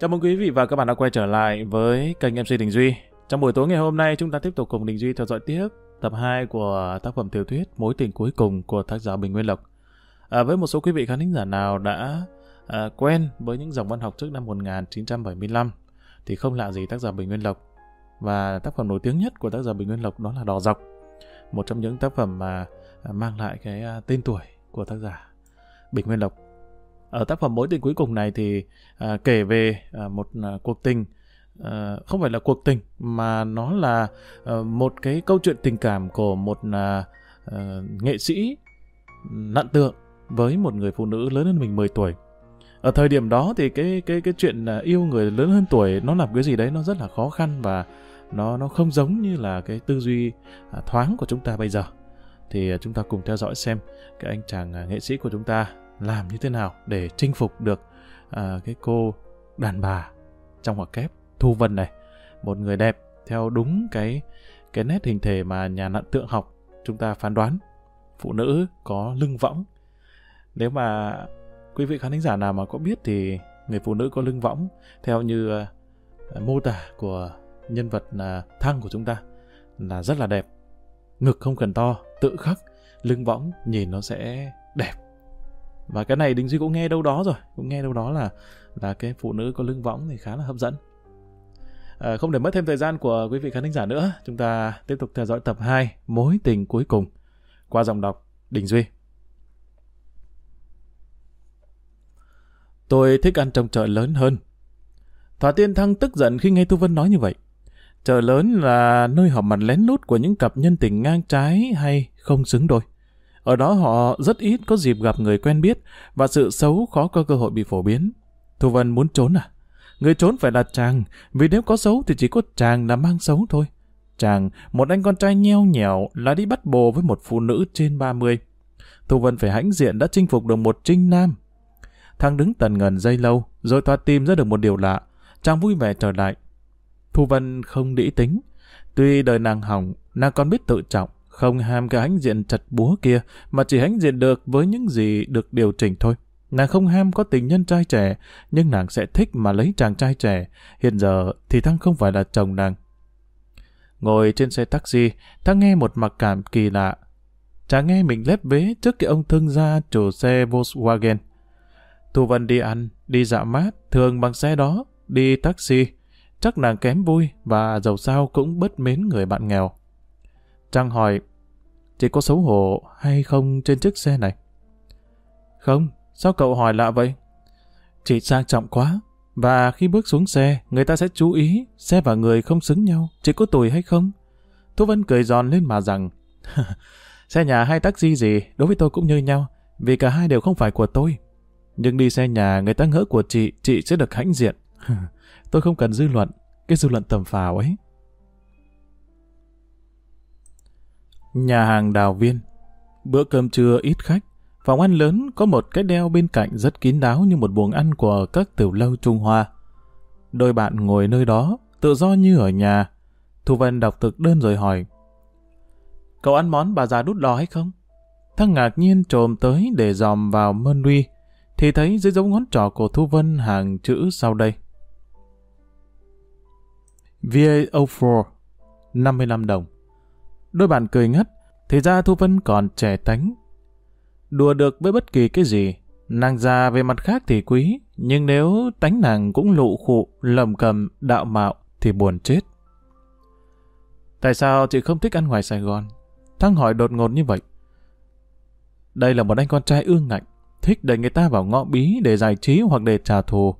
Chào mừng quý vị và các bạn đã quay trở lại với kênh MC Đình Duy. Trong buổi tối ngày hôm nay chúng ta tiếp tục cùng Đình Duy theo dõi tiếp tập 2 của tác phẩm tiểu thuyết Mối tình cuối cùng của tác giả Bình Nguyên Lộc. À, với một số quý vị khán thính giả nào đã à, quen với những dòng văn học trước năm 1975 thì không lạ gì tác giả Bình Nguyên Lộc. Và tác phẩm nổi tiếng nhất của tác giả Bình Nguyên Lộc đó là Đò Dọc. Một trong những tác phẩm mà à, mang lại cái à, tên tuổi của tác giả Bình Nguyên Lộc. Ở tác phẩm mối tình cuối cùng này thì à, kể về à, một à, cuộc tình à, không phải là cuộc tình mà nó là à, một cái câu chuyện tình cảm của một à, à, nghệ sĩ nặn tượng với một người phụ nữ lớn hơn mình 10 tuổi. Ở thời điểm đó thì cái cái cái chuyện à, yêu người lớn hơn tuổi nó làm cái gì đấy nó rất là khó khăn và nó nó không giống như là cái tư duy à, thoáng của chúng ta bây giờ. Thì à, chúng ta cùng theo dõi xem cái anh chàng nghệ sĩ của chúng ta làm như thế nào để chinh phục được à, cái cô đàn bà trong hoặc kép Thu Vân này? Một người đẹp theo đúng cái cái nét hình thể mà nhà nặn tượng học chúng ta phán đoán. Phụ nữ có lưng võng. Nếu mà quý vị khán thính giả nào mà có biết thì người phụ nữ có lưng võng theo như uh, mô tả của nhân vật là thăng của chúng ta là rất là đẹp. Ngực không cần to tự khắc lưng võng nhìn nó sẽ đẹp và cái này Đình Duy cũng nghe đâu đó rồi cũng nghe đâu đó là là cái phụ nữ có lưng võng thì khá là hấp dẫn. À, không để mất thêm thời gian của quý vị khán thính giả nữa chúng ta tiếp tục theo dõi tập 2 mối tình cuối cùng qua dòng đọc Đình Duy. Tôi thích ăn trong chợ lớn hơn. Thỏa Tiên Thăng tức giận khi nghe Tu Vân nói như vậy. Chợ lớn là nơi họp mặt lén lút của những cặp nhân tình ngang trái hay không xứng đôi ở đó họ rất ít có dịp gặp người quen biết và sự xấu khó có cơ hội bị phổ biến. Thu Vân muốn trốn à? Người trốn phải là chàng, vì nếu có xấu thì chỉ có chàng là mang xấu thôi. Chàng, một anh con trai nheo nhẻo là đi bắt bồ với một phụ nữ trên 30. Thu Vân phải hãnh diện đã chinh phục được một trinh nam. Thằng đứng tần ngần dây lâu, rồi thoát tìm ra được một điều lạ. Chàng vui vẻ trở lại. Thu Vân không đĩ tính. Tuy đời nàng hỏng, nàng còn biết tự trọng không ham cái hãnh diện chặt búa kia, mà chỉ hãnh diện được với những gì được điều chỉnh thôi. Nàng không ham có tình nhân trai trẻ, nhưng nàng sẽ thích mà lấy chàng trai trẻ. Hiện giờ thì Thăng không phải là chồng nàng. Ngồi trên xe taxi, Thăng nghe một mặc cảm kỳ lạ. Chàng nghe mình lép vế trước cái ông thương gia chủ xe Volkswagen. Thu Vân đi ăn, đi dạo mát, thường bằng xe đó, đi taxi. Chắc nàng kém vui và dầu sao cũng bất mến người bạn nghèo. Trang hỏi, chị có xấu hổ hay không trên chiếc xe này? Không, sao cậu hỏi lạ vậy? Chị sang trọng quá, và khi bước xuống xe, người ta sẽ chú ý xe và người không xứng nhau, chị có tuổi hay không? Thu Vân cười giòn lên mà rằng, xe nhà hay taxi gì, đối với tôi cũng như nhau, vì cả hai đều không phải của tôi. Nhưng đi xe nhà người ta ngỡ của chị, chị sẽ được hãnh diện. tôi không cần dư luận, cái dư luận tầm phào ấy. Nhà hàng đào viên. Bữa cơm trưa ít khách. Phòng ăn lớn có một cái đeo bên cạnh rất kín đáo như một buồng ăn của các tiểu lâu Trung Hoa. Đôi bạn ngồi nơi đó, tự do như ở nhà. Thu Vân đọc thực đơn rồi hỏi. Cậu ăn món bà già đút lò hay không? Thăng ngạc nhiên trồm tới để dòm vào mơn nuy, thì thấy dưới dấu ngón trỏ của Thu Vân hàng chữ sau đây. VA04 55 đồng Đôi bạn cười ngất, thì ra Thu Vân còn trẻ tánh. Đùa được với bất kỳ cái gì, nàng già về mặt khác thì quý, nhưng nếu tánh nàng cũng lụ khụ, lầm cầm, đạo mạo thì buồn chết. Tại sao chị không thích ăn ngoài Sài Gòn? Thăng hỏi đột ngột như vậy. Đây là một anh con trai ương ngạnh, thích đẩy người ta vào ngõ bí để giải trí hoặc để trả thù.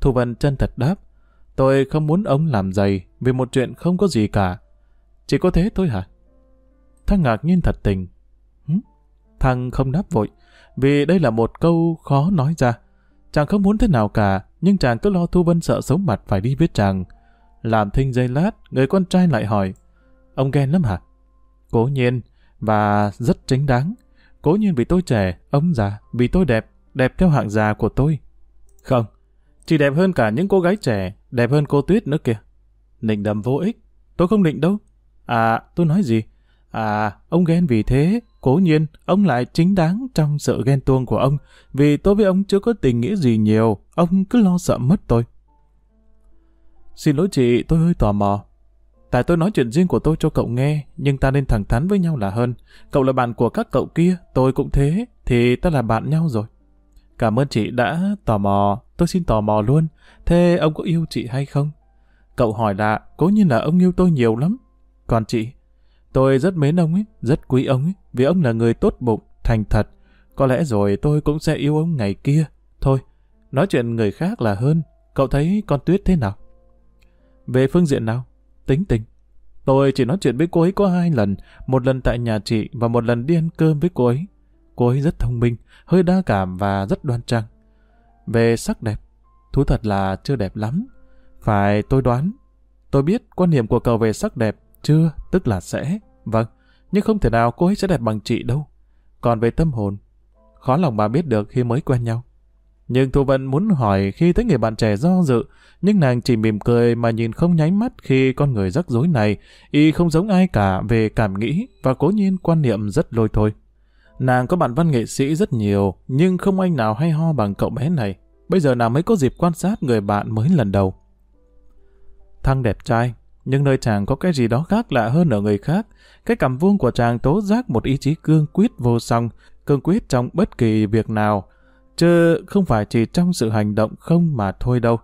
Thu Vân chân thật đáp, tôi không muốn ông làm giày vì một chuyện không có gì cả. Chỉ có thế thôi hả? Thăng ngạc nhiên thật tình. Hứ? Thăng không đáp vội, vì đây là một câu khó nói ra. Chàng không muốn thế nào cả, nhưng chàng cứ lo Thu Vân sợ sống mặt phải đi với chàng. Làm thinh dây lát, người con trai lại hỏi, ông ghen lắm hả? Cố nhiên, và rất chính đáng. Cố nhiên vì tôi trẻ, ông già, vì tôi đẹp, đẹp theo hạng già của tôi. Không, chỉ đẹp hơn cả những cô gái trẻ, đẹp hơn cô Tuyết nữa kìa. Nịnh đầm vô ích, tôi không định đâu. À, tôi nói gì? À, ông ghen vì thế, cố nhiên, ông lại chính đáng trong sự ghen tuông của ông, vì tôi với ông chưa có tình nghĩa gì nhiều, ông cứ lo sợ mất tôi. Xin lỗi chị, tôi hơi tò mò. Tại tôi nói chuyện riêng của tôi cho cậu nghe, nhưng ta nên thẳng thắn với nhau là hơn. Cậu là bạn của các cậu kia, tôi cũng thế, thì ta là bạn nhau rồi. Cảm ơn chị đã tò mò, tôi xin tò mò luôn. Thế ông có yêu chị hay không? Cậu hỏi là cố nhiên là ông yêu tôi nhiều lắm. Còn chị, tôi rất mến ông ấy, rất quý ông ấy, vì ông là người tốt bụng, thành thật. Có lẽ rồi tôi cũng sẽ yêu ông ngày kia. Thôi, nói chuyện người khác là hơn. Cậu thấy con Tuyết thế nào? Về phương diện nào? Tính tình. Tôi chỉ nói chuyện với cô ấy có hai lần, một lần tại nhà chị và một lần đi ăn cơm với cô ấy. Cô ấy rất thông minh, hơi đa cảm và rất đoan trang. Về sắc đẹp, thú thật là chưa đẹp lắm. Phải tôi đoán. Tôi biết quan niệm của cậu về sắc đẹp chưa, tức là sẽ. Vâng, nhưng không thể nào cô ấy sẽ đẹp bằng chị đâu. Còn về tâm hồn, khó lòng bà biết được khi mới quen nhau. Nhưng Thu Vân muốn hỏi khi thấy người bạn trẻ do dự, nhưng nàng chỉ mỉm cười mà nhìn không nháy mắt khi con người rắc rối này, y không giống ai cả về cảm nghĩ và cố nhiên quan niệm rất lôi thôi. Nàng có bạn văn nghệ sĩ rất nhiều, nhưng không anh nào hay ho bằng cậu bé này. Bây giờ nàng mới có dịp quan sát người bạn mới lần đầu. Thăng đẹp trai, nhưng nơi chàng có cái gì đó khác lạ hơn ở người khác. Cái cảm vuông của chàng tố giác một ý chí cương quyết vô song, cương quyết trong bất kỳ việc nào, chứ không phải chỉ trong sự hành động không mà thôi đâu.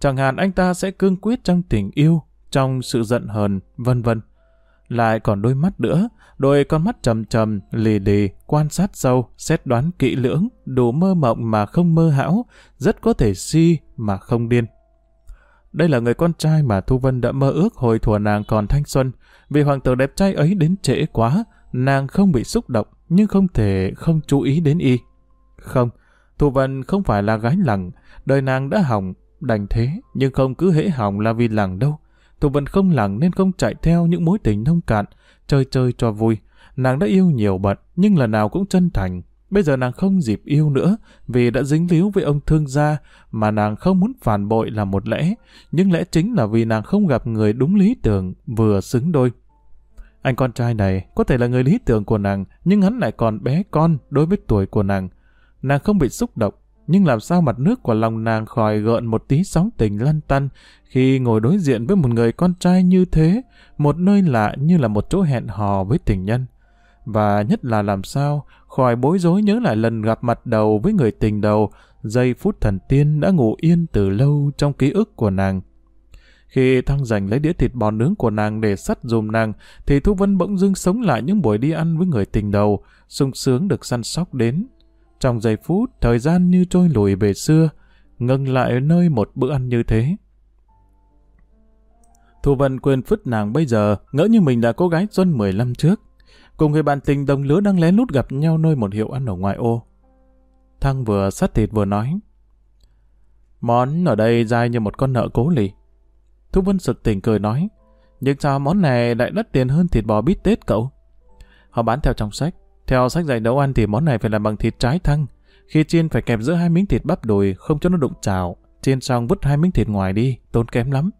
Chẳng hạn anh ta sẽ cương quyết trong tình yêu, trong sự giận hờn, vân vân. Lại còn đôi mắt nữa, đôi con mắt trầm trầm, lì lì, quan sát sâu, xét đoán kỹ lưỡng, đủ mơ mộng mà không mơ hão, rất có thể si mà không điên. Đây là người con trai mà Thu Vân đã mơ ước hồi thuở nàng còn thanh xuân. Vì hoàng tử đẹp trai ấy đến trễ quá, nàng không bị xúc động, nhưng không thể không chú ý đến y. Không, Thu Vân không phải là gái lẳng, đời nàng đã hỏng, đành thế, nhưng không cứ hễ hỏng là vì lẳng đâu. Thu Vân không lẳng nên không chạy theo những mối tình nông cạn, chơi chơi cho vui. Nàng đã yêu nhiều bận, nhưng lần nào cũng chân thành. Bây giờ nàng không dịp yêu nữa, vì đã dính líu với ông thương gia, mà nàng không muốn phản bội là một lẽ, nhưng lẽ chính là vì nàng không gặp người đúng lý tưởng, vừa xứng đôi. Anh con trai này có thể là người lý tưởng của nàng, nhưng hắn lại còn bé con đối với tuổi của nàng. Nàng không bị xúc động, nhưng làm sao mặt nước của lòng nàng khỏi gợn một tí sóng tình lăn tăn khi ngồi đối diện với một người con trai như thế, một nơi lạ như là một chỗ hẹn hò với tình nhân. Và nhất là làm sao khỏi bối rối nhớ lại lần gặp mặt đầu với người tình đầu, giây phút thần tiên đã ngủ yên từ lâu trong ký ức của nàng. Khi Thăng giành lấy đĩa thịt bò nướng của nàng để sắt dùm nàng, thì Thu Vân bỗng dưng sống lại những buổi đi ăn với người tình đầu, sung sướng được săn sóc đến. Trong giây phút, thời gian như trôi lùi về xưa, ngừng lại nơi một bữa ăn như thế. Thu Vân quên phứt nàng bây giờ, ngỡ như mình là cô gái xuân 15 trước. Cùng người bạn tình đồng lứa đang lén lút gặp nhau nơi một hiệu ăn ở ngoại ô. Thăng vừa sắt thịt vừa nói. Món ở đây dai như một con nợ cố lì. Thu Vân sực tỉnh cười nói. Nhưng sao món này lại đắt tiền hơn thịt bò bít tết cậu? Họ bán theo trong sách. Theo sách dạy nấu ăn thì món này phải làm bằng thịt trái thăng. Khi chiên phải kẹp giữa hai miếng thịt bắp đùi, không cho nó đụng chảo. Chiên xong vứt hai miếng thịt ngoài đi, tốn kém lắm.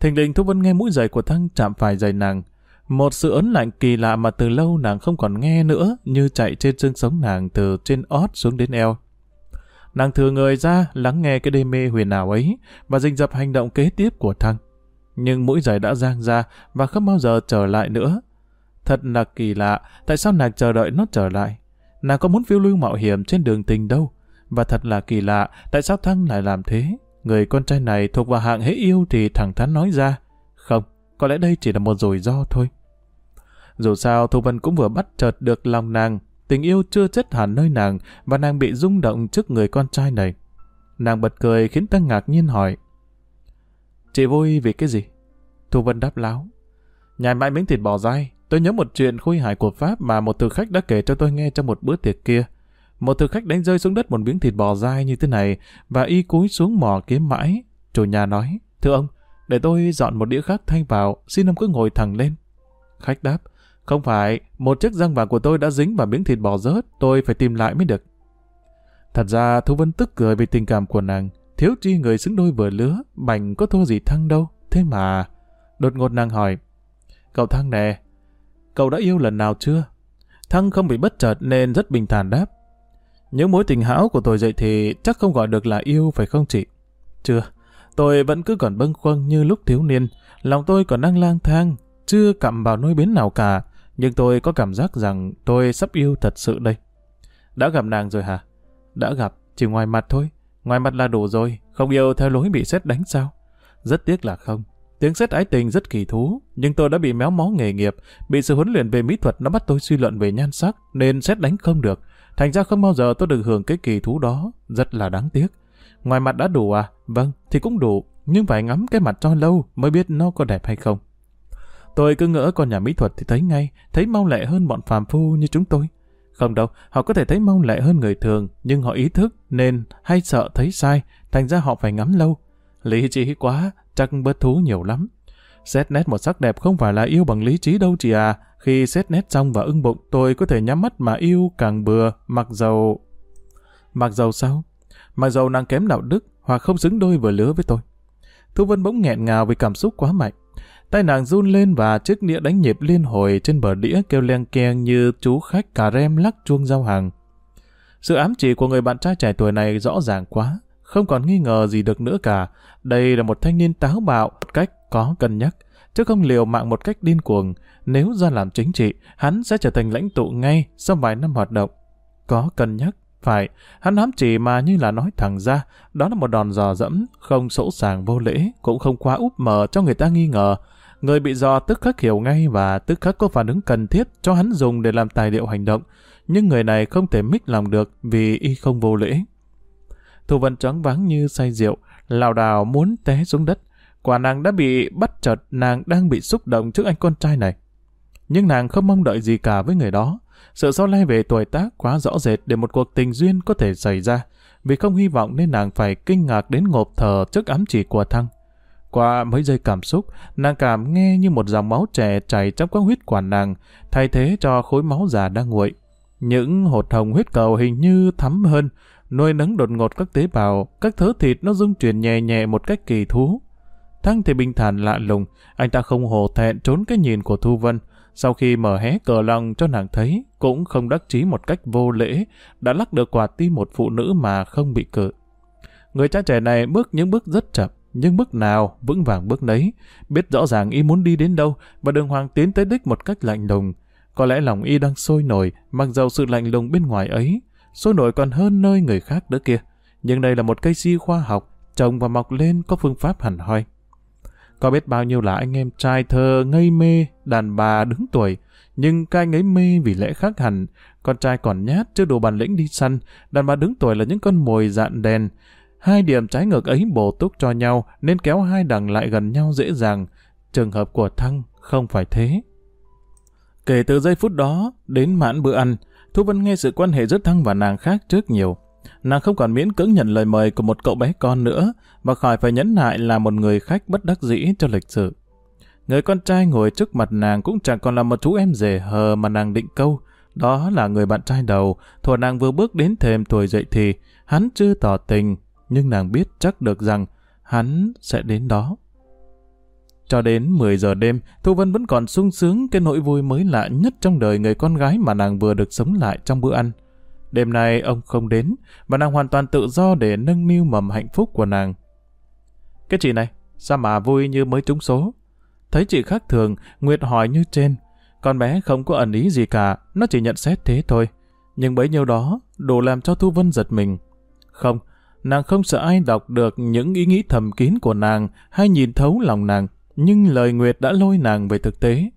Thình lình Thu Vân nghe mũi giày của Thăng chạm phải giày nàng. Một sự ấn lạnh kỳ lạ mà từ lâu nàng không còn nghe nữa, như chạy trên xương sống nàng từ trên ót xuống đến eo. Nàng thừa người ra, lắng nghe cái đê mê huyền ảo ấy, và dình dập hành động kế tiếp của Thăng. Nhưng mũi giày đã giang ra, và không bao giờ trở lại nữa. Thật là kỳ lạ, tại sao nàng chờ đợi nó trở lại? Nàng có muốn phiêu lưu mạo hiểm trên đường tình đâu. Và thật là kỳ lạ, tại sao Thăng lại làm thế? Người con trai này thuộc vào hạng hễ yêu thì thẳng thắn nói ra. Không, có lẽ đây chỉ là một rủi ro thôi. Dù sao, Thu Vân cũng vừa bắt chợt được lòng nàng, tình yêu chưa chết hẳn nơi nàng và nàng bị rung động trước người con trai này. Nàng bật cười khiến ta ngạc nhiên hỏi. Chị vui vì cái gì? Thu Vân đáp láo. Nhài mãi miếng thịt bò dai, tôi nhớ một chuyện khôi hài của Pháp mà một thực khách đã kể cho tôi nghe trong một bữa tiệc kia. Một thực khách đánh rơi xuống đất một miếng thịt bò dai như thế này và y cúi xuống mò kiếm mãi. Chủ nhà nói, thưa ông, để tôi dọn một đĩa khác thay vào, xin ông cứ ngồi thẳng lên. Khách đáp, không phải, một chiếc răng vàng của tôi đã dính vào miếng thịt bò rớt, tôi phải tìm lại mới được. Thật ra Thu Vân tức cười vì tình cảm của nàng, thiếu chi người xứng đôi vừa lứa, bành có thua gì Thăng đâu, thế mà... Đột ngột nàng hỏi, cậu Thăng nè, cậu đã yêu lần nào chưa? Thăng không bị bất chợt nên rất bình thản đáp. Những mối tình hão của tôi dậy thì chắc không gọi được là yêu phải không chị? Chưa, Tôi vẫn cứ còn bâng khuâng như lúc thiếu niên, lòng tôi còn đang lang thang, chưa cặm vào nôi bến nào cả, nhưng tôi có cảm giác rằng tôi sắp yêu thật sự đây. Đã gặp nàng rồi hả? Đã gặp, chỉ ngoài mặt thôi. Ngoài mặt là đủ rồi, không yêu theo lối bị xét đánh sao? Rất tiếc là không. Tiếng xét ái tình rất kỳ thú, nhưng tôi đã bị méo mó nghề nghiệp, bị sự huấn luyện về mỹ thuật nó bắt tôi suy luận về nhan sắc, nên xét đánh không được. Thành ra không bao giờ tôi được hưởng cái kỳ thú đó, rất là đáng tiếc. Ngoài mặt đã đủ à? Vâng, thì cũng đủ, nhưng phải ngắm cái mặt cho lâu mới biết nó có đẹp hay không. Tôi cứ ngỡ con nhà mỹ thuật thì thấy ngay, thấy mau lẹ hơn bọn phàm phu như chúng tôi. Không đâu, họ có thể thấy mau lẹ hơn người thường, nhưng họ ý thức nên hay sợ thấy sai, thành ra họ phải ngắm lâu. Lý trí quá, chắc bớt thú nhiều lắm. Xét nét một sắc đẹp không phải là yêu bằng lý trí đâu chị à. Khi xét nét xong và ưng bụng, tôi có thể nhắm mắt mà yêu càng bừa, mặc dầu... Mặc dầu sao? Mặc dầu nàng kém đạo đức, hoặc không xứng đôi vừa lứa với tôi. Thu Vân bỗng nghẹn ngào vì cảm xúc quá mạnh. Tay nàng run lên và chiếc đĩa đánh nhịp liên hồi trên bờ đĩa kêu len keng như chú khách cà rem lắc chuông giao hàng. Sự ám chỉ của người bạn trai trẻ tuổi này rõ ràng quá, không còn nghi ngờ gì được nữa cả. Đây là một thanh niên táo bạo, một cách có cân nhắc, chứ không liều mạng một cách điên cuồng. Nếu ra làm chính trị, hắn sẽ trở thành lãnh tụ ngay sau vài năm hoạt động. Có cân nhắc, phải, hắn ám chỉ mà như là nói thẳng ra, đó là một đòn dò dẫm, không sỗ sàng vô lễ, cũng không quá úp mờ cho người ta nghi ngờ. Người bị dò tức khắc hiểu ngay và tức khắc có phản ứng cần thiết cho hắn dùng để làm tài liệu hành động. Nhưng người này không thể mít lòng được vì y không vô lễ. Thu Vân choáng váng như say rượu, lảo đảo muốn té xuống đất. Quả nàng đã bị bắt chợt nàng đang bị xúc động trước anh con trai này. Nhưng nàng không mong đợi gì cả với người đó. Sự so lai về tuổi tác quá rõ rệt để một cuộc tình duyên có thể xảy ra. Vì không hy vọng nên nàng phải kinh ngạc đến ngộp thở trước ám chỉ của Thăng. Qua mấy giây cảm xúc, nàng cảm nghe như một dòng máu trẻ chảy trong các huyết quản nàng, thay thế cho khối máu già đang nguội. Những hột hồng huyết cầu hình như thắm hơn, nuôi nấng đột ngột các tế bào, các thớ thịt nó dung chuyển nhẹ nhẹ một cách kỳ thú. Thăng thì bình thản lạ lùng, anh ta không hổ thẹn trốn cái nhìn của Thu Vân. Sau khi mở hé cờ lòng cho nàng thấy, cũng không đắc chí một cách vô lễ, đã lắc được quả tim một phụ nữ mà không bị cự. Người cha trẻ này bước những bước rất chậm, nhưng bước nào vững vàng bước nấy, biết rõ ràng y muốn đi đến đâu và đường hoàng tiến tới đích một cách lạnh lùng. Có lẽ lòng y đang sôi nổi, mặc dầu sự lạnh lùng bên ngoài ấy, sôi nổi còn hơn nơi người khác nữa kia. Nhưng đây là một cây si khoa học, trồng và mọc lên có phương pháp hẳn hoi. Có biết bao nhiêu là anh em trai thơ ngây mê, đàn bà đứng tuổi, nhưng các anh ấy mê vì lẽ khác hẳn. Con trai còn nhát, chưa đủ bản lĩnh đi săn, đàn bà đứng tuổi là những con mồi dạn đèn. Hai điểm trái ngược ấy bổ túc cho nhau nên kéo hai đằng lại gần nhau dễ dàng. Trường hợp của Thăng không phải thế. Kể từ giây phút đó đến mãn bữa ăn, Thu Vân nghe sự quan hệ giữa Thăng và nàng khác trước nhiều. Nàng không còn miễn cưỡng nhận lời mời của một cậu bé con nữa, mà khỏi phải nhẫn nại là một người khách bất đắc dĩ cho lịch sự. Người con trai ngồi trước mặt nàng cũng chẳng còn là một chú em rể hờ mà nàng định câu. Đó là người bạn trai đầu, thuở nàng vừa bước đến thềm tuổi dậy thì, hắn chưa tỏ tình, nhưng nàng biết chắc được rằng hắn sẽ đến đó. Cho đến 10 giờ đêm, Thu Vân vẫn còn sung sướng cái nỗi vui mới lạ nhất trong đời người con gái mà nàng vừa được sống lại trong bữa ăn. Đêm nay ông không đến, và nàng hoàn toàn tự do để nâng niu mầm hạnh phúc của nàng. Cái chị này, sao mà vui như mới trúng số? Thấy chị khác thường, Nguyệt hỏi như trên. Con bé không có ẩn ý gì cả, nó chỉ nhận xét thế thôi. Nhưng bấy nhiêu đó, đủ làm cho Thu Vân giật mình. Không, nàng không sợ ai đọc được những ý nghĩ thầm kín của nàng hay nhìn thấu lòng nàng. Nhưng lời Nguyệt đã lôi nàng về thực tế.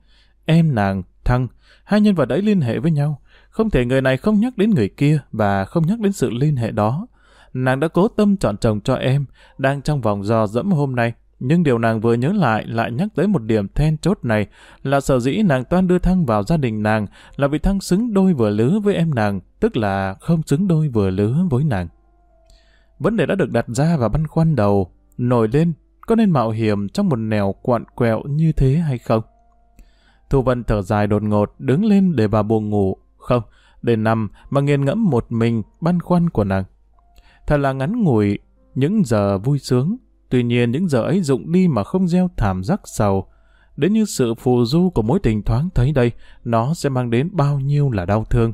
Em nàng, Thăng, hai nhân vật ấy liên hệ với nhau. Không thể người này không nhắc đến người kia và không nhắc đến sự liên hệ đó. Nàng đã cố tâm chọn chồng cho em, đang trong vòng dò dẫm hôm nay. Nhưng điều nàng vừa nhớ lại lại nhắc tới một điểm then chốt này là sở dĩ nàng toan đưa Thăng vào gia đình nàng là vì Thăng xứng đôi vừa lứa với em nàng, tức là không xứng đôi vừa lứa với nàng. Vấn đề đã được đặt ra và băn khoăn đầu, nổi lên, có nên mạo hiểm trong một nẻo quặn quẹo như thế hay không? Thu Vân thở dài đột ngột, đứng lên để vào buồn ngủ. Không, để nằm mà nghiền ngẫm một mình băn khoăn của nàng. Thật là ngắn ngủi, những giờ vui sướng, tuy nhiên những giờ ấy dụng đi mà không gieo thảm giác sầu. Đến như sự phù du của mối tình thoáng thấy đây, nó sẽ mang đến bao nhiêu là đau thương.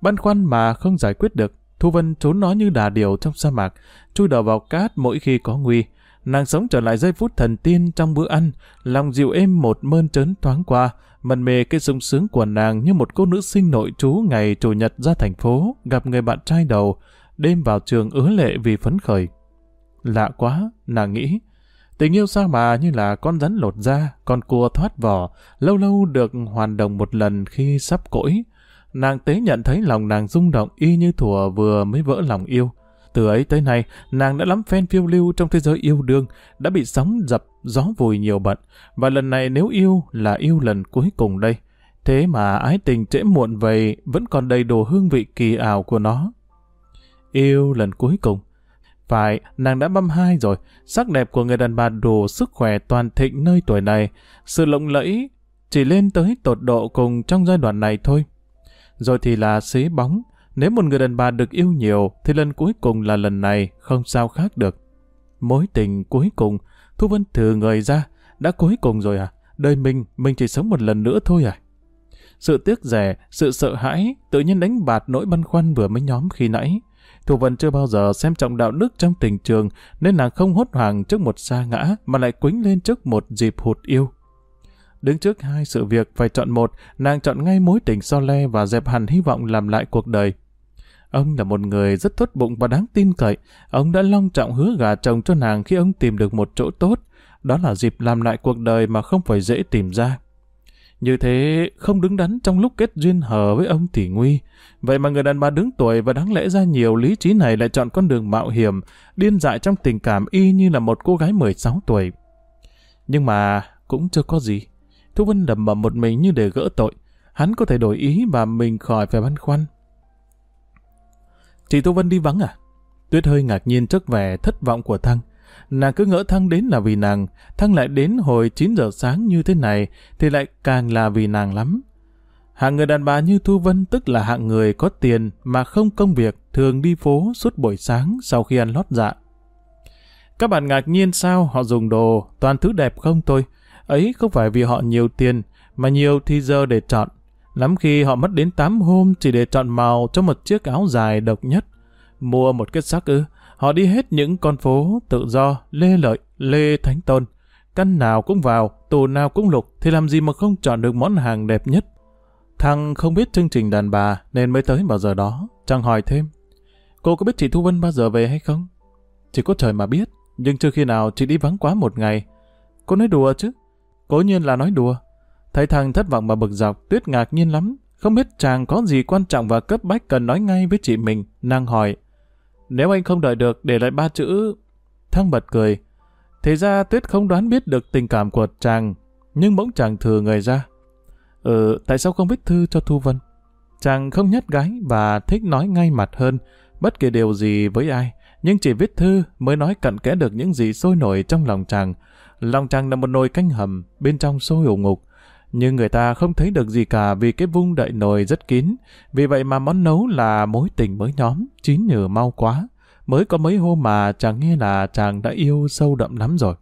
Băn khoăn mà không giải quyết được, Thu Vân trốn nó như đà điều trong sa mạc, chui đầu vào cát mỗi khi có nguy. Nàng sống trở lại giây phút thần tiên trong bữa ăn, lòng dịu êm một mơn trớn thoáng qua, mần mê cái sung sướng của nàng như một cô nữ sinh nội trú ngày chủ nhật ra thành phố, gặp người bạn trai đầu, đêm vào trường ứa lệ vì phấn khởi. Lạ quá, nàng nghĩ. Tình yêu sao mà như là con rắn lột da, con cua thoát vỏ, lâu lâu được hoàn đồng một lần khi sắp cỗi. Nàng tế nhận thấy lòng nàng rung động y như thùa vừa mới vỡ lòng yêu. Từ ấy tới nay, nàng đã lắm phen phiêu lưu trong thế giới yêu đương, đã bị sóng dập, gió vùi nhiều bận. Và lần này nếu yêu là yêu lần cuối cùng đây. Thế mà ái tình trễ muộn vậy vẫn còn đầy đủ hương vị kỳ ảo của nó. Yêu lần cuối cùng. Phải, nàng đã băm hai rồi. Sắc đẹp của người đàn bà đủ sức khỏe toàn thịnh nơi tuổi này. Sự lộng lẫy chỉ lên tới tột độ cùng trong giai đoạn này thôi. Rồi thì là xế bóng. Nếu một người đàn bà được yêu nhiều, thì lần cuối cùng là lần này, không sao khác được. Mối tình cuối cùng, Thu Vân thử người ra, đã cuối cùng rồi à? Đời mình, mình chỉ sống một lần nữa thôi à? Sự tiếc rẻ, sự sợ hãi, tự nhiên đánh bạt nỗi băn khoăn vừa mới nhóm khi nãy. Thu Vân chưa bao giờ xem trọng đạo đức trong tình trường, nên nàng không hốt hoảng trước một xa ngã, mà lại quính lên trước một dịp hụt yêu. Đứng trước hai sự việc phải chọn một, nàng chọn ngay mối tình so le và dẹp hẳn hy vọng làm lại cuộc đời. Ông là một người rất tốt bụng và đáng tin cậy. Ông đã long trọng hứa gà chồng cho nàng khi ông tìm được một chỗ tốt. Đó là dịp làm lại cuộc đời mà không phải dễ tìm ra. Như thế, không đứng đắn trong lúc kết duyên hờ với ông thì nguy. Vậy mà người đàn bà đứng tuổi và đáng lẽ ra nhiều lý trí này lại chọn con đường mạo hiểm, điên dại trong tình cảm y như là một cô gái 16 tuổi. Nhưng mà cũng chưa có gì. Thu Vân đầm bầm một mình như để gỡ tội. Hắn có thể đổi ý và mình khỏi phải băn khoăn. Chị Thu Vân đi vắng à? Tuyết hơi ngạc nhiên trước vẻ thất vọng của Thăng. Nàng cứ ngỡ Thăng đến là vì nàng, Thăng lại đến hồi 9 giờ sáng như thế này, thì lại càng là vì nàng lắm. Hạng người đàn bà như Thu Vân tức là hạng người có tiền mà không công việc, thường đi phố suốt buổi sáng sau khi ăn lót dạ. Các bạn ngạc nhiên sao họ dùng đồ, toàn thứ đẹp không tôi? Ấy không phải vì họ nhiều tiền, mà nhiều thì giờ để chọn. Lắm khi họ mất đến 8 hôm chỉ để chọn màu cho một chiếc áo dài độc nhất. Mua một cái sắc ư, họ đi hết những con phố tự do, lê lợi, lê thánh tôn. Căn nào cũng vào, tù nào cũng lục, thì làm gì mà không chọn được món hàng đẹp nhất. Thằng không biết chương trình đàn bà nên mới tới bao giờ đó, chẳng hỏi thêm. Cô có biết chị Thu Vân bao giờ về hay không? Chỉ có trời mà biết, nhưng chưa khi nào chị đi vắng quá một ngày. Cô nói đùa chứ? Cố nhiên là nói đùa. Thấy thằng thất vọng mà bực dọc, Tuyết ngạc nhiên lắm. Không biết chàng có gì quan trọng và cấp bách cần nói ngay với chị mình. Nàng hỏi, nếu anh không đợi được để lại ba chữ... Thăng bật cười. Thì ra Tuyết không đoán biết được tình cảm của chàng, nhưng bỗng chàng thừa người ra. Ừ, tại sao không viết thư cho Thu Vân? Chàng không nhất gái và thích nói ngay mặt hơn, bất kỳ điều gì với ai, nhưng chỉ viết thư mới nói cận kẽ được những gì sôi nổi trong lòng chàng. Long Trăng là một nồi canh hầm, bên trong sôi ủng ngục. Nhưng người ta không thấy được gì cả vì cái vung đậy nồi rất kín. Vì vậy mà món nấu là mối tình mới nhóm, chín nhờ mau quá. Mới có mấy hôm mà chàng nghe là chàng đã yêu sâu đậm lắm rồi.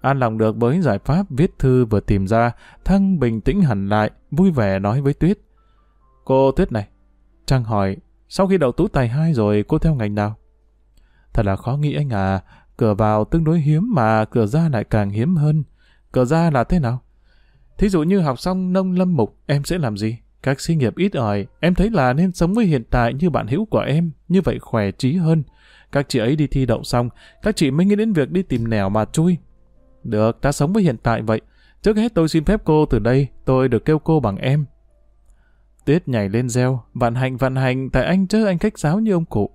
An lòng được với giải pháp viết thư vừa tìm ra, Thăng bình tĩnh hẳn lại, vui vẻ nói với Tuyết. Cô Tuyết này, Trang hỏi, sau khi đậu tú tài hai rồi cô theo ngành nào? Thật là khó nghĩ anh à, cửa vào tương đối hiếm mà cửa ra lại càng hiếm hơn. Cửa ra là thế nào? Thí dụ như học xong nông lâm mục, em sẽ làm gì? Các sinh nghiệp ít ỏi, em thấy là nên sống với hiện tại như bạn hữu của em, như vậy khỏe trí hơn. Các chị ấy đi thi đậu xong, các chị mới nghĩ đến việc đi tìm nẻo mà chui. Được, ta sống với hiện tại vậy. Trước hết tôi xin phép cô từ đây, tôi được kêu cô bằng em. Tuyết nhảy lên reo, vạn hạnh vạn hạnh. tại anh chứ anh khách giáo như ông cụ.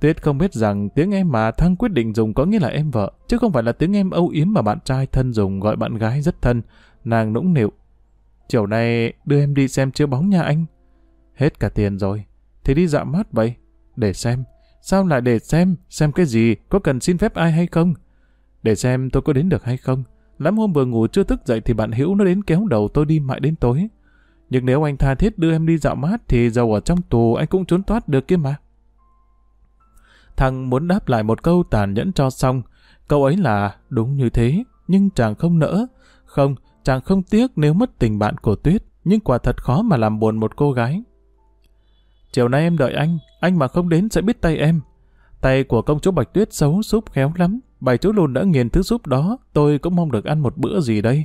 Tuyết không biết rằng tiếng em mà Thăng quyết định dùng có nghĩa là em vợ, chứ không phải là tiếng em âu yếm mà bạn trai thân dùng gọi bạn gái rất thân. Nàng nũng nịu. Chiều nay đưa em đi xem chiếu bóng nhà anh. Hết cả tiền rồi. Thì đi dạo mát vậy. Để xem. Sao lại để xem? Xem cái gì? Có cần xin phép ai hay không? Để xem tôi có đến được hay không. Lắm hôm vừa ngủ chưa thức dậy thì bạn Hữu nó đến kéo đầu tôi đi mãi đến tối. Nhưng nếu anh tha thiết đưa em đi dạo mát thì dầu ở trong tù anh cũng trốn thoát được kia mà. Thằng muốn đáp lại một câu tàn nhẫn cho xong. Câu ấy là đúng như thế, nhưng chàng không nỡ. Không, chàng không tiếc nếu mất tình bạn của Tuyết, nhưng quả thật khó mà làm buồn một cô gái. Chiều nay em đợi anh, anh mà không đến sẽ biết tay em. Tay của công chúa Bạch Tuyết xấu xúp khéo lắm, bảy chú lùn đã nghiền thứ súp đó, tôi cũng mong được ăn một bữa gì đây.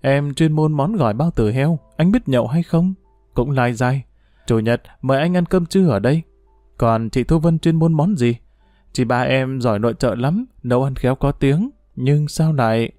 Em chuyên môn món gỏi bao tử heo, anh biết nhậu hay không? Cũng lai dai. Chủ nhật, mời anh ăn cơm trưa ở đây. Còn chị Thu Vân chuyên môn món gì? Chị ba em giỏi nội trợ lắm, nấu ăn khéo có tiếng. Nhưng sao lại...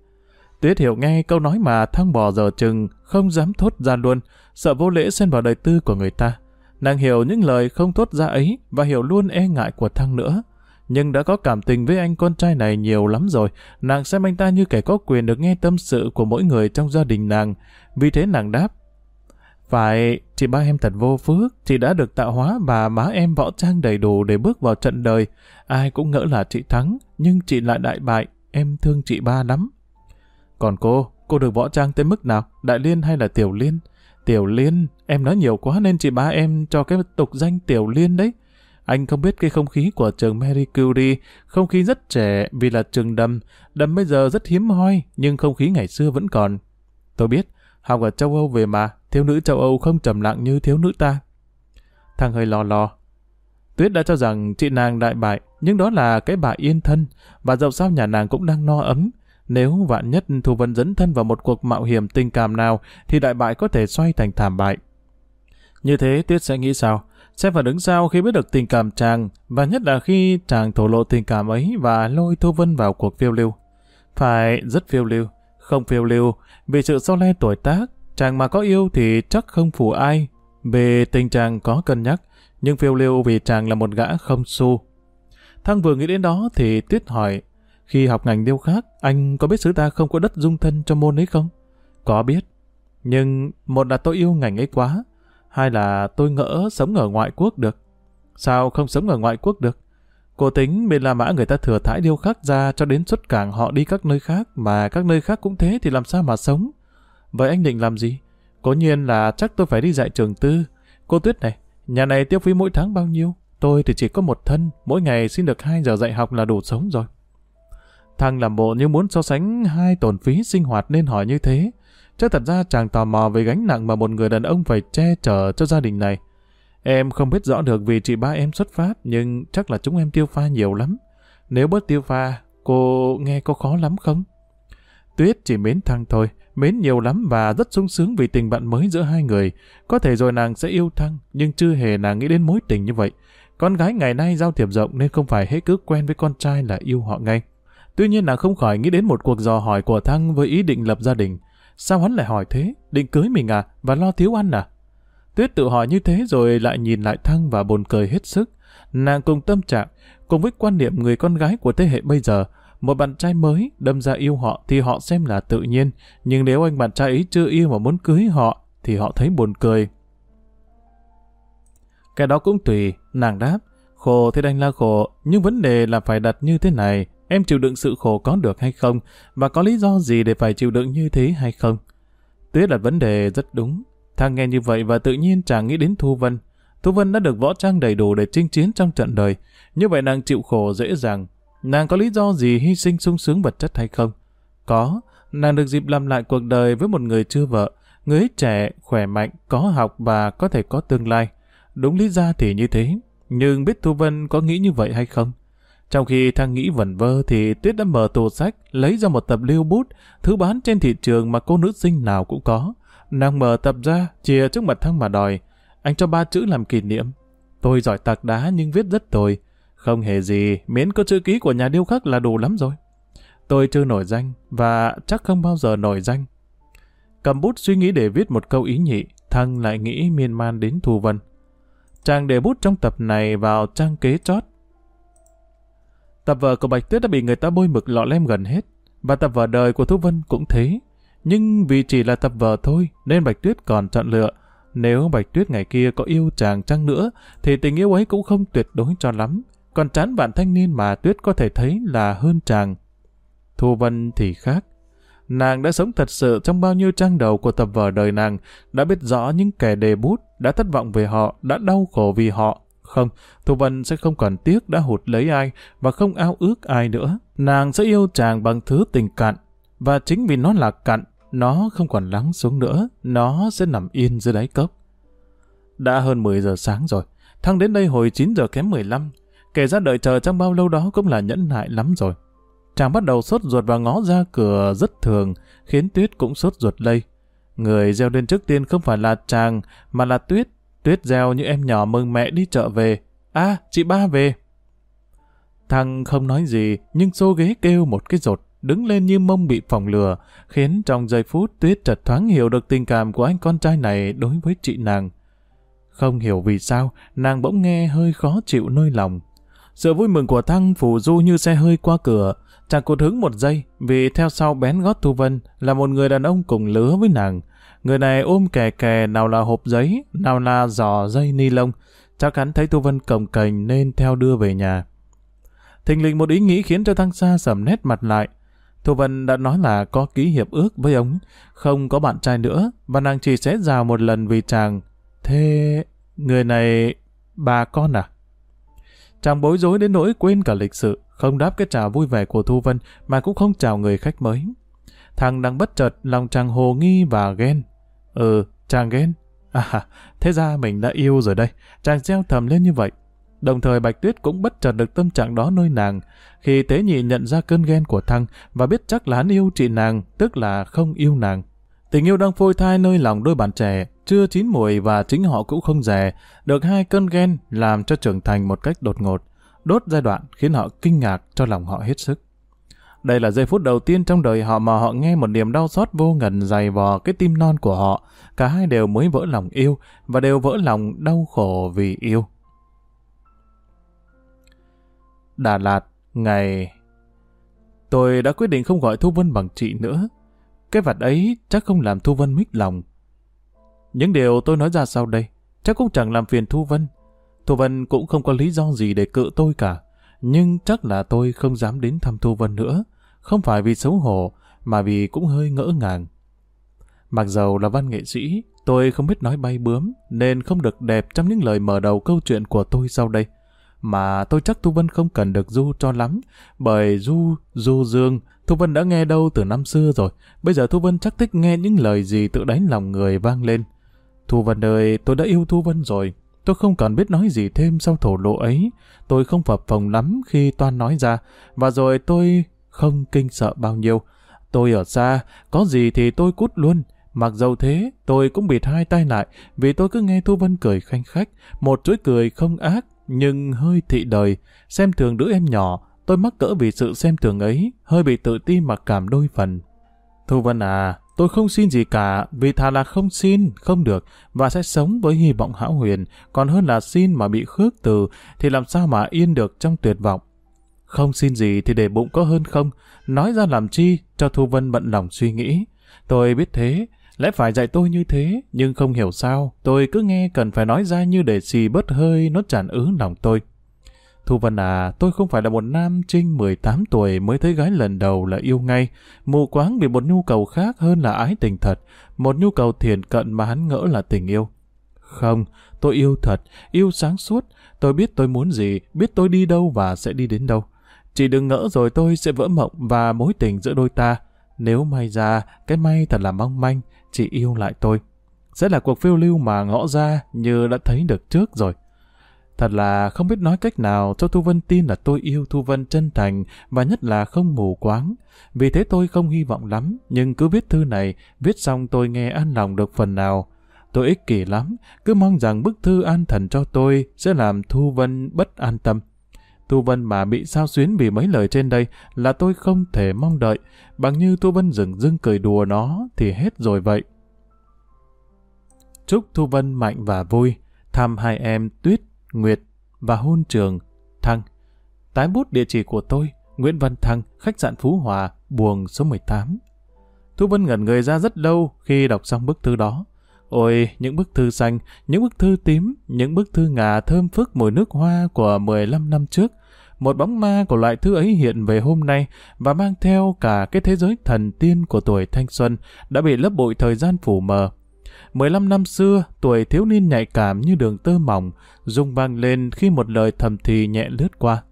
Tuyết hiểu nghe câu nói mà thăng bò giờ chừng, không dám thốt ra luôn, sợ vô lễ xen vào đời tư của người ta. Nàng hiểu những lời không thốt ra ấy và hiểu luôn e ngại của thăng nữa. Nhưng đã có cảm tình với anh con trai này nhiều lắm rồi, nàng xem anh ta như kẻ có quyền được nghe tâm sự của mỗi người trong gia đình nàng. Vì thế nàng đáp, phải, chị ba em thật vô phước, chị đã được tạo hóa và má em võ trang đầy đủ để bước vào trận đời. Ai cũng ngỡ là chị thắng, nhưng chị lại đại bại, em thương chị ba lắm. Còn cô, cô được võ trang tới mức nào, đại liên hay là tiểu liên? Tiểu liên, em nói nhiều quá nên chị ba em cho cái tục danh tiểu liên đấy. Anh không biết cái không khí của trường Marie Curie, không khí rất trẻ vì là trường đầm. Đầm bây giờ rất hiếm hoi, nhưng không khí ngày xưa vẫn còn. Tôi biết, học ở châu Âu về mà, thiếu nữ châu Âu không trầm lặng như thiếu nữ ta. Thằng hơi lo lo. Tuyết đã cho rằng chị nàng đại bại, nhưng đó là cái bà yên thân, và dẫu sao nhà nàng cũng đang no ấm. Nếu vạn nhất Thu Vân dẫn thân vào một cuộc mạo hiểm tình cảm nào, thì đại bại có thể xoay thành thảm bại. Như thế Tuyết sẽ nghĩ sao? Sẽ phản ứng sao khi biết được tình cảm chàng, và nhất là khi chàng thổ lộ tình cảm ấy và lôi Thu Vân vào cuộc phiêu lưu. Phải rất phiêu lưu, không phiêu lưu, vì sự so le tuổi tác, chàng mà có yêu thì chắc không phủ ai. Về tình chàng có cân nhắc, nhưng phiêu lưu vì chàng là một gã không xu. Thăng vừa nghĩ đến đó thì Tuyết hỏi, khi học ngành điêu khắc, anh có biết xứ ta không có đất dung thân cho môn ấy không? Có biết. Nhưng một là tôi yêu ngành ấy quá, hai là tôi ngỡ sống ở ngoại quốc được. Sao không sống ở ngoại quốc được? Cô tính bên La Mã người ta thừa thải điêu khắc ra cho đến xuất cảng họ đi các nơi khác, mà các nơi khác cũng thế thì làm sao mà sống? Vậy anh định làm gì? Cố nhiên là chắc tôi phải đi dạy trường tư. Cô Tuyết này, nhà này tiêu phí mỗi tháng bao nhiêu? Tôi thì chỉ có một thân, mỗi ngày xin được 2 giờ dạy học là đủ sống rồi. Thằng làm bộ như muốn so sánh hai tổn phí sinh hoạt nên hỏi như thế. Chắc thật ra chàng tò mò về gánh nặng mà một người đàn ông phải che chở cho gia đình này. Em không biết rõ được vì chị ba em xuất phát, nhưng chắc là chúng em tiêu pha nhiều lắm. Nếu bớt tiêu pha, cô nghe có khó lắm không? Tuyết chỉ mến Thăng thôi, mến nhiều lắm và rất sung sướng vì tình bạn mới giữa hai người. Có thể rồi nàng sẽ yêu Thăng, nhưng chưa hề nàng nghĩ đến mối tình như vậy. Con gái ngày nay giao thiệp rộng nên không phải hết cứ quen với con trai là yêu họ ngay. Tuy nhiên nàng không khỏi nghĩ đến một cuộc dò hỏi của Thăng với ý định lập gia đình. Sao hắn lại hỏi thế? Định cưới mình à? Và lo thiếu ăn à? Tuyết tự hỏi như thế rồi lại nhìn lại Thăng và buồn cười hết sức. Nàng cùng tâm trạng, cùng với quan niệm người con gái của thế hệ bây giờ, một bạn trai mới đâm ra yêu họ thì họ xem là tự nhiên, nhưng nếu anh bạn trai ấy chưa yêu mà muốn cưới họ thì họ thấy buồn cười. Cái đó cũng tùy, nàng đáp, khổ thì đành là khổ, nhưng vấn đề là phải đặt như thế này, em chịu đựng sự khổ có được hay không, và có lý do gì để phải chịu đựng như thế hay không. Tuyết đặt vấn đề rất đúng, thằng nghe như vậy và tự nhiên chàng nghĩ đến Thu Vân. Thu Vân đã được võ trang đầy đủ để chinh chiến trong trận đời, như vậy nàng chịu khổ dễ dàng, Nàng có lý do gì hy sinh sung sướng vật chất hay không? Có, nàng được dịp làm lại cuộc đời với một người chưa vợ, người trẻ, khỏe mạnh, có học và có thể có tương lai. Đúng lý ra thì như thế, nhưng biết Thu Vân có nghĩ như vậy hay không? Trong khi thang nghĩ vẩn vơ thì Tuyết đã mở tủ sách, lấy ra một tập lưu bút, thứ bán trên thị trường mà cô nữ sinh nào cũng có. Nàng mở tập ra, chìa trước mặt Thăng mà đòi. Anh cho ba chữ làm kỷ niệm. Tôi giỏi tạc đá nhưng viết rất tồi. Không hề gì, miễn có chữ ký của nhà điêu khắc là đủ lắm rồi. Tôi chưa nổi danh, và chắc không bao giờ nổi danh. Cầm bút suy nghĩ để viết một câu ý nhị, Thăng lại nghĩ miên man đến Thu Vân. Chàng để bút trong tập này vào trang kế chót. Tập vở của Bạch Tuyết đã bị người ta bôi mực lọ lem gần hết, và tập vở đời của Thu Vân cũng thế. Nhưng vì chỉ là tập vở thôi, nên Bạch Tuyết còn chọn lựa. Nếu Bạch Tuyết ngày kia có yêu chàng chăng nữa, thì tình yêu ấy cũng không tuyệt đối cho lắm còn chán bạn thanh niên mà Tuyết có thể thấy là hơn chàng. Thu Vân thì khác. Nàng đã sống thật sự trong bao nhiêu trang đầu của tập vở đời nàng, đã biết rõ những kẻ đề bút, đã thất vọng về họ, đã đau khổ vì họ. Không, Thu Vân sẽ không còn tiếc đã hụt lấy ai và không ao ước ai nữa. Nàng sẽ yêu chàng bằng thứ tình cạn, và chính vì nó là cạn, nó không còn lắng xuống nữa, nó sẽ nằm yên dưới đáy cốc. Đã hơn 10 giờ sáng rồi, thăng đến đây hồi 9 giờ kém 15, Kể ra đợi chờ trong bao lâu đó cũng là nhẫn nại lắm rồi. chàng bắt đầu sốt ruột và ngó ra cửa rất thường, khiến Tuyết cũng sốt ruột lây. Người gieo lên trước tiên không phải là chàng, mà là Tuyết. Tuyết gieo như em nhỏ mừng mẹ đi chợ về. À, chị ba về. Thằng không nói gì, nhưng xô ghế kêu một cái rột, đứng lên như mông bị phòng lừa, khiến trong giây phút Tuyết chợt thoáng hiểu được tình cảm của anh con trai này đối với chị nàng. Không hiểu vì sao, nàng bỗng nghe hơi khó chịu nơi lòng. Sự vui mừng của Thăng phủ du như xe hơi qua cửa, chàng cột hứng một giây, vì theo sau bén gót Thu Vân là một người đàn ông cùng lứa với nàng. Người này ôm kè kè nào là hộp giấy, nào là giò dây ni lông. Chắc hắn thấy Thu Vân cầm cành nên theo đưa về nhà. Thình lình một ý nghĩ khiến cho Thăng Sa sầm nét mặt lại. Thu Vân đã nói là có ký hiệp ước với ông, không có bạn trai nữa, và nàng chỉ sẽ rào một lần vì chàng. Thế người này bà con à? Chàng bối rối đến nỗi quên cả lịch sự, không đáp cái chào vui vẻ của Thu Vân mà cũng không chào người khách mới. Thằng đang bất chợt lòng chàng hồ nghi và ghen. Ừ, chàng ghen. À, thế ra mình đã yêu rồi đây. Chàng treo thầm lên như vậy. Đồng thời Bạch Tuyết cũng bất chợt được tâm trạng đó nơi nàng. Khi Tế Nhị nhận ra cơn ghen của Thăng và biết chắc là hắn yêu chị nàng, tức là không yêu nàng. Tình yêu đang phôi thai nơi lòng đôi bạn trẻ, chưa chín mùi và chính họ cũng không rẻ, được hai cơn ghen làm cho trưởng thành một cách đột ngột, đốt giai đoạn khiến họ kinh ngạc cho lòng họ hết sức. Đây là giây phút đầu tiên trong đời họ mà họ nghe một niềm đau xót vô ngần dày vò cái tim non của họ. Cả hai đều mới vỡ lòng yêu và đều vỡ lòng đau khổ vì yêu. Đà Lạt, ngày... Tôi đã quyết định không gọi Thu Vân bằng chị nữa. Cái vặt ấy chắc không làm Thu Vân mít lòng. Những điều tôi nói ra sau đây chắc cũng chẳng làm phiền Thu Vân. Thu Vân cũng không có lý do gì để cự tôi cả. Nhưng chắc là tôi không dám đến thăm Thu Vân nữa. Không phải vì xấu hổ, mà vì cũng hơi ngỡ ngàng. Mặc dầu là văn nghệ sĩ, tôi không biết nói bay bướm, nên không được đẹp trong những lời mở đầu câu chuyện của tôi sau đây. Mà tôi chắc Thu Vân không cần được du cho lắm, bởi du, du dương, Thu Vân đã nghe đâu từ năm xưa rồi. Bây giờ Thu Vân chắc thích nghe những lời gì tự đánh lòng người vang lên. Thu Vân ơi, tôi đã yêu Thu Vân rồi. Tôi không cần biết nói gì thêm sau thổ lộ ấy. Tôi không phập phồng lắm khi Toan nói ra. Và rồi tôi không kinh sợ bao nhiêu. Tôi ở xa, có gì thì tôi cút luôn. Mặc dầu thế, tôi cũng bịt hai tay lại vì tôi cứ nghe Thu Vân cười khanh khách. Một chuỗi cười không ác, nhưng hơi thị đời. Xem thường đứa em nhỏ, tôi mắc cỡ vì sự xem thường ấy, hơi bị tự ti mặc cảm đôi phần. Thu Vân à, Tôi không xin gì cả, vì thà là không xin, không được, và sẽ sống với hy vọng hão huyền, còn hơn là xin mà bị khước từ, thì làm sao mà yên được trong tuyệt vọng. Không xin gì thì để bụng có hơn không, nói ra làm chi, cho Thu Vân bận lòng suy nghĩ. Tôi biết thế, lẽ phải dạy tôi như thế, nhưng không hiểu sao, tôi cứ nghe cần phải nói ra như để xì bớt hơi nó tràn ứ lòng tôi. Thu Vân à, tôi không phải là một nam trinh 18 tuổi mới thấy gái lần đầu là yêu ngay, mù quáng vì một nhu cầu khác hơn là ái tình thật, một nhu cầu thiền cận mà hắn ngỡ là tình yêu. Không, tôi yêu thật, yêu sáng suốt, tôi biết tôi muốn gì, biết tôi đi đâu và sẽ đi đến đâu. Chỉ đừng ngỡ rồi tôi sẽ vỡ mộng và mối tình giữa đôi ta. Nếu may ra, cái may thật là mong manh, chỉ yêu lại tôi. Sẽ là cuộc phiêu lưu mà ngõ ra như đã thấy được trước rồi. Thật là không biết nói cách nào cho Thu Vân tin là tôi yêu Thu Vân chân thành và nhất là không mù quáng. Vì thế tôi không hy vọng lắm, nhưng cứ viết thư này, viết xong tôi nghe an lòng được phần nào. Tôi ích kỷ lắm, cứ mong rằng bức thư an thần cho tôi sẽ làm Thu Vân bất an tâm. Thu Vân mà bị sao xuyến vì mấy lời trên đây là tôi không thể mong đợi, bằng như Thu Vân dừng dưng cười đùa nó thì hết rồi vậy. Chúc Thu Vân mạnh và vui, thăm hai em Tuyết Nguyệt và hôn trường Thăng. Tái bút địa chỉ của tôi, Nguyễn Văn Thăng, khách sạn Phú Hòa, buồng số 18. Thu Vân ngẩn người ra rất lâu khi đọc xong bức thư đó. Ôi, những bức thư xanh, những bức thư tím, những bức thư ngà thơm phức mùi nước hoa của 15 năm trước. Một bóng ma của loại thư ấy hiện về hôm nay và mang theo cả cái thế giới thần tiên của tuổi thanh xuân đã bị lớp bụi thời gian phủ mờ. 15 năm xưa, tuổi thiếu niên nhạy cảm như đường tơ mỏng, rung vang lên khi một lời thầm thì nhẹ lướt qua.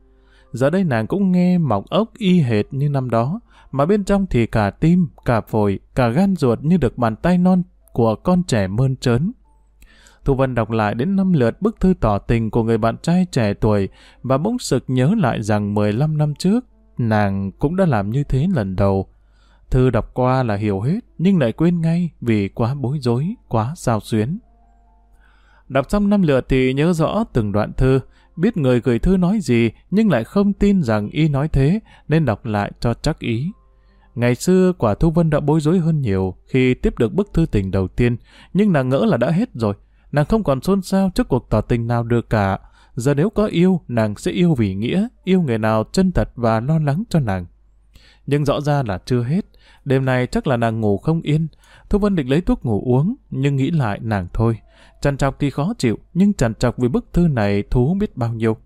Giờ đây nàng cũng nghe mỏng ốc y hệt như năm đó, mà bên trong thì cả tim, cả phổi, cả gan ruột như được bàn tay non của con trẻ mơn trớn. Thu Vân đọc lại đến năm lượt bức thư tỏ tình của người bạn trai trẻ tuổi và bỗng sực nhớ lại rằng 15 năm trước, nàng cũng đã làm như thế lần đầu. Thư đọc qua là hiểu hết, nhưng lại quên ngay vì quá bối rối, quá sao xuyến. Đọc xong năm lượt thì nhớ rõ từng đoạn thư, biết người gửi thư nói gì nhưng lại không tin rằng y nói thế nên đọc lại cho chắc ý. Ngày xưa quả Thu Vân đã bối rối hơn nhiều khi tiếp được bức thư tình đầu tiên, nhưng nàng ngỡ là đã hết rồi. Nàng không còn xôn xao trước cuộc tỏ tình nào được cả. Giờ nếu có yêu, nàng sẽ yêu vì nghĩa, yêu người nào chân thật và lo lắng cho nàng. Nhưng rõ ra là chưa hết. Đêm nay chắc là nàng ngủ không yên. Thu Vân định lấy thuốc ngủ uống, nhưng nghĩ lại nàng thôi. Trằn trọc thì khó chịu, nhưng trằn trọc vì bức thư này thú biết bao nhiêu.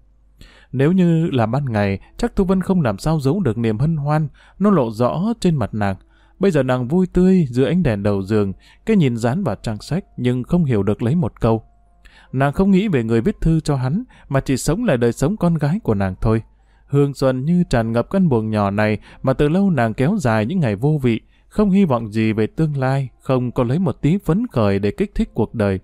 Nếu như là ban ngày, chắc Thu Vân không làm sao giấu được niềm hân hoan, nó lộ rõ trên mặt nàng. Bây giờ nàng vui tươi dưới ánh đèn đầu giường, cái nhìn dán vào trang sách nhưng không hiểu được lấy một câu. Nàng không nghĩ về người viết thư cho hắn, mà chỉ sống lại đời sống con gái của nàng thôi. Hương xuân như tràn ngập căn buồng nhỏ này mà từ lâu nàng kéo dài những ngày vô vị, không hy vọng gì về tương lai, không có lấy một tí phấn khởi để kích thích cuộc đời.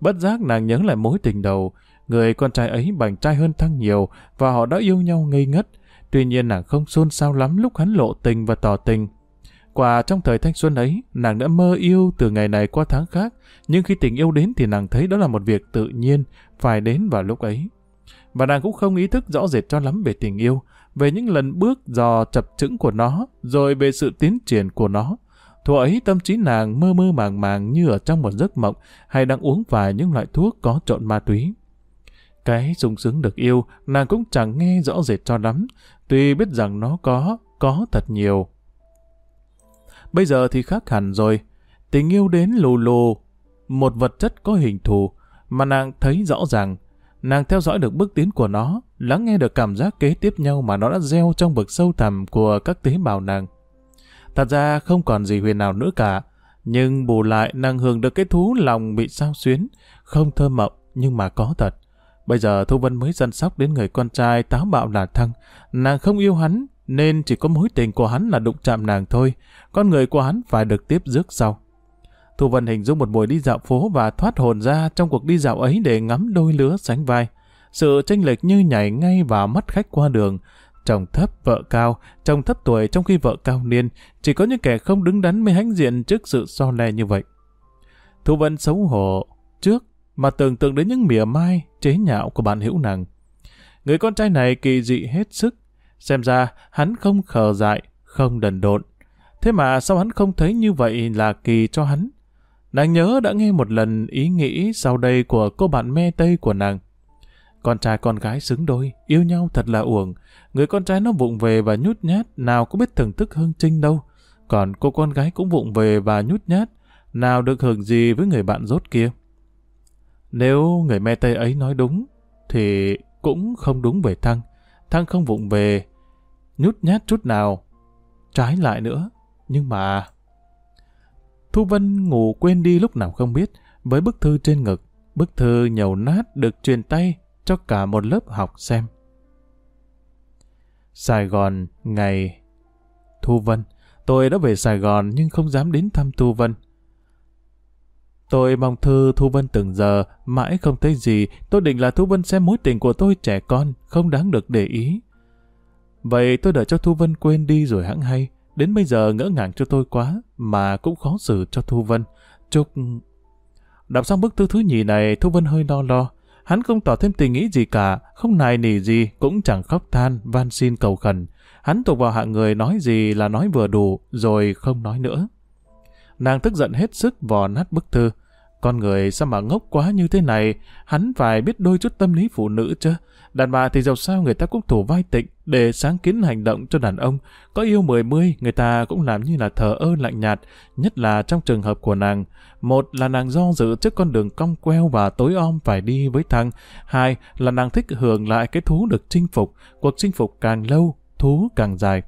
Bất giác nàng nhớ lại mối tình đầu, người con trai ấy bằng trai hơn Thăng nhiều và họ đã yêu nhau ngây ngất. Tuy nhiên nàng không xôn xao lắm lúc hắn lộ tình và tỏ tình. Quả trong thời thanh xuân ấy, nàng đã mơ yêu từ ngày này qua tháng khác, nhưng khi tình yêu đến thì nàng thấy đó là một việc tự nhiên, phải đến vào lúc ấy. Và nàng cũng không ý thức rõ rệt cho lắm về tình yêu, về những lần bước dò chập chững của nó, rồi về sự tiến triển của nó. Thuở ấy tâm trí nàng mơ mơ màng màng như ở trong một giấc mộng hay đang uống vài những loại thuốc có trộn ma túy. Cái sung sướng được yêu, nàng cũng chẳng nghe rõ rệt cho lắm, tuy biết rằng nó có, có thật nhiều. Bây giờ thì khác hẳn rồi, tình yêu đến lù lù, một vật chất có hình thù, mà nàng thấy rõ ràng. Nàng theo dõi được bước tiến của nó, lắng nghe được cảm giác kế tiếp nhau mà nó đã gieo trong vực sâu thẳm của các tế bào nàng. Thật ra không còn gì huyền nào nữa cả, nhưng bù lại nàng hưởng được cái thú lòng bị sao xuyến, không thơ mộng nhưng mà có thật. Bây giờ Thu Vân mới săn sóc đến người con trai táo bạo là Thăng. Nàng không yêu hắn, nên chỉ có mối tình của hắn là đụng chạm nàng thôi. Con người của hắn phải được tiếp rước sau. Thu Vân hình dung một buổi đi dạo phố và thoát hồn ra trong cuộc đi dạo ấy để ngắm đôi lứa sánh vai. Sự chênh lệch như nhảy ngay vào mắt khách qua đường. Chồng thấp, vợ cao, chồng thấp tuổi trong khi vợ cao niên. Chỉ có những kẻ không đứng đắn mới hãnh diện trước sự so le như vậy. Thu Vân xấu hổ trước mà tưởng tượng đến những mỉa mai, chế nhạo của bạn hữu nàng. Người con trai này kỳ dị hết sức. Xem ra hắn không khờ dại, không đần độn. Thế mà sao hắn không thấy như vậy là kỳ cho hắn? Nàng nhớ đã nghe một lần ý nghĩ sau đây của cô bạn me tây của nàng. Con trai con gái xứng đôi, yêu nhau thật là uổng. Người con trai nó vụng về và nhút nhát, nào có biết thưởng thức hương trinh đâu. Còn cô con gái cũng vụng về và nhút nhát, nào được hưởng gì với người bạn rốt kia. Nếu người me tây ấy nói đúng, thì cũng không đúng về Thăng. Thăng không vụng về, nhút nhát chút nào. Trái lại nữa, nhưng mà... Thu Vân ngủ quên đi lúc nào không biết, với bức thư trên ngực, bức thư nhầu nát được truyền tay cho cả một lớp học xem. Sài Gòn, ngày... Thu Vân, tôi đã về Sài Gòn nhưng không dám đến thăm Thu Vân. Tôi mong thư Thu Vân từng giờ, mãi không thấy gì, tôi định là Thu Vân xem mối tình của tôi trẻ con, không đáng được để ý. Vậy tôi đợi cho Thu Vân quên đi rồi hãng hay, đến bây giờ ngỡ ngàng cho tôi quá, mà cũng khó xử cho Thu Vân. Chúc... Đọc xong bức thư thứ nhì này, Thu Vân hơi lo lo. Hắn không tỏ thêm tình ý gì cả, không nài nỉ gì, cũng chẳng khóc than, van xin cầu khẩn. Hắn tục vào hạng người nói gì là nói vừa đủ, rồi không nói nữa. Nàng tức giận hết sức vò nát bức thư. Con người sao mà ngốc quá như thế này, hắn phải biết đôi chút tâm lý phụ nữ chứ. Đàn bà thì dầu sao người ta cũng thủ vai tịnh để sáng kiến hành động cho đàn ông. Có yêu mười mươi, người ta cũng làm như là thờ ơ lạnh nhạt, nhất là trong trường hợp của nàng. Một là nàng do dự trước con đường cong queo và tối om phải đi với thằng. Hai là nàng thích hưởng lại cái thú được chinh phục, cuộc chinh phục càng lâu, thú càng dài.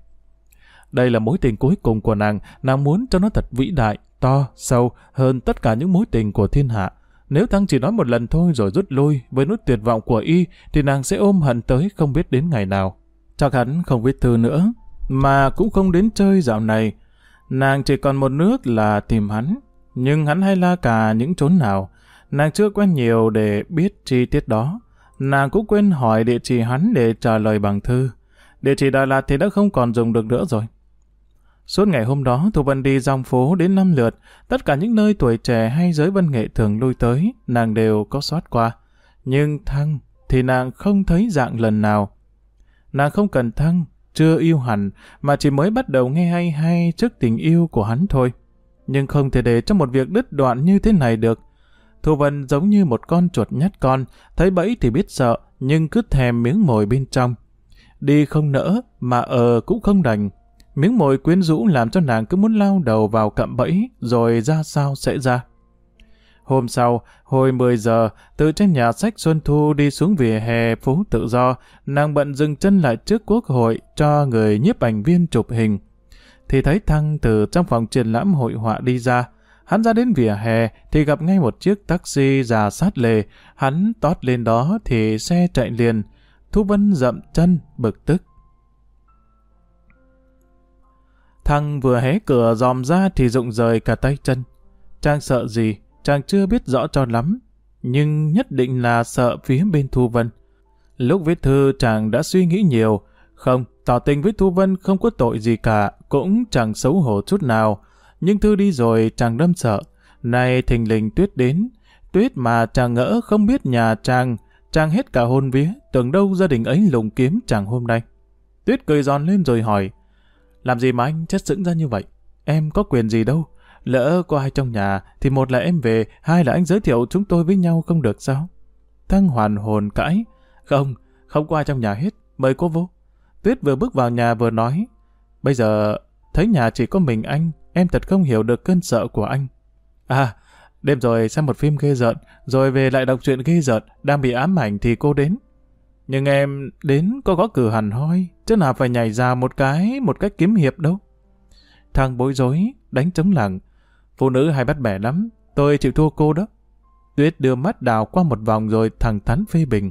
Đây là mối tình cuối cùng của nàng, nàng muốn cho nó thật vĩ đại, to, sâu hơn tất cả những mối tình của thiên hạ. Nếu Thăng chỉ nói một lần thôi rồi rút lui với nút tuyệt vọng của y thì nàng sẽ ôm hận tới không biết đến ngày nào. Chắc hắn không viết thư nữa, mà cũng không đến chơi dạo này. Nàng chỉ còn một nước là tìm hắn, nhưng hắn hay la cả những chốn nào. Nàng chưa quen nhiều để biết chi tiết đó. Nàng cũng quên hỏi địa chỉ hắn để trả lời bằng thư. địa chỉ Đà Lạt thì đã không còn dùng được nữa rồi. Suốt ngày hôm đó, Thu Vân đi dòng phố đến năm lượt, tất cả những nơi tuổi trẻ hay giới văn nghệ thường lui tới, nàng đều có soát qua. Nhưng Thăng thì nàng không thấy dạng lần nào. Nàng không cần Thăng, chưa yêu hẳn, mà chỉ mới bắt đầu nghe hay hay trước tình yêu của hắn thôi. Nhưng không thể để cho một việc đứt đoạn như thế này được. Thu Vân giống như một con chuột nhắt con, thấy bẫy thì biết sợ, nhưng cứ thèm miếng mồi bên trong. Đi không nỡ, mà ờ cũng không đành. Miếng mồi quyến rũ làm cho nàng cứ muốn lao đầu vào cạm bẫy, rồi ra sao sẽ ra. Hôm sau, hồi 10 giờ, từ trên nhà sách Xuân Thu đi xuống vỉa hè phố tự do, nàng bận dừng chân lại trước quốc hội cho người nhiếp ảnh viên chụp hình. Thì thấy Thăng từ trong phòng triển lãm hội họa đi ra. Hắn ra đến vỉa hè thì gặp ngay một chiếc taxi già sát lề. Hắn tót lên đó thì xe chạy liền. Thu Vân dậm chân, bực tức. Thăng vừa hé cửa dòm ra thì rụng rời cả tay chân. Trang sợ gì? Chàng chưa biết rõ cho lắm, nhưng nhất định là sợ phía bên Thu Vân. Lúc viết thư chàng đã suy nghĩ nhiều, không, tỏ tình với Thu Vân không có tội gì cả, cũng chẳng xấu hổ chút nào. Nhưng thư đi rồi chàng đâm sợ, nay thình lình tuyết đến, tuyết mà chàng ngỡ không biết nhà chàng, chàng hết cả hôn vía, tưởng đâu gia đình ấy lùng kiếm chàng hôm nay. Tuyết cười giòn lên rồi hỏi, làm gì mà anh chất sững ra như vậy? Em có quyền gì đâu, Lỡ có ai trong nhà, thì một là em về, hai là anh giới thiệu chúng tôi với nhau không được sao? Thăng hoàn hồn cãi. Không, không có ai trong nhà hết, mời cô vô. Tuyết vừa bước vào nhà vừa nói. Bây giờ, thấy nhà chỉ có mình anh, em thật không hiểu được cơn sợ của anh. À, đêm rồi xem một phim ghê rợn, rồi về lại đọc truyện ghê rợn, đang bị ám ảnh thì cô đến. Nhưng em đến có gõ cửa hẳn hoi, chứ nào phải nhảy ra một cái, một cách kiếm hiệp đâu. Thằng bối rối, đánh trống lặng, Phụ nữ hay bắt bẻ lắm, tôi chịu thua cô đó. Tuyết đưa mắt đào qua một vòng rồi thẳng thắn phê bình.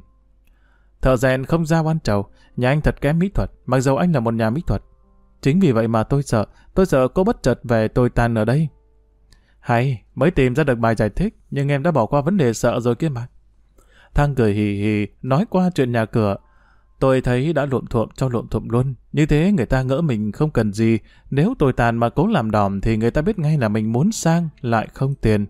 Thợ rèn không ra oan trầu, nhà anh thật kém mỹ thuật, mặc dù anh là một nhà mỹ thuật. Chính vì vậy mà tôi sợ, tôi sợ cô bất chợt về tôi tàn ở đây. Hay, mới tìm ra được bài giải thích, nhưng em đã bỏ qua vấn đề sợ rồi kia mà thang cười hì hì, nói qua chuyện nhà cửa, Tôi thấy đã lộn thuộm cho lộn thuộm luôn. Như thế người ta ngỡ mình không cần gì. Nếu tôi tàn mà cố làm đòm thì người ta biết ngay là mình muốn sang, lại không tiền.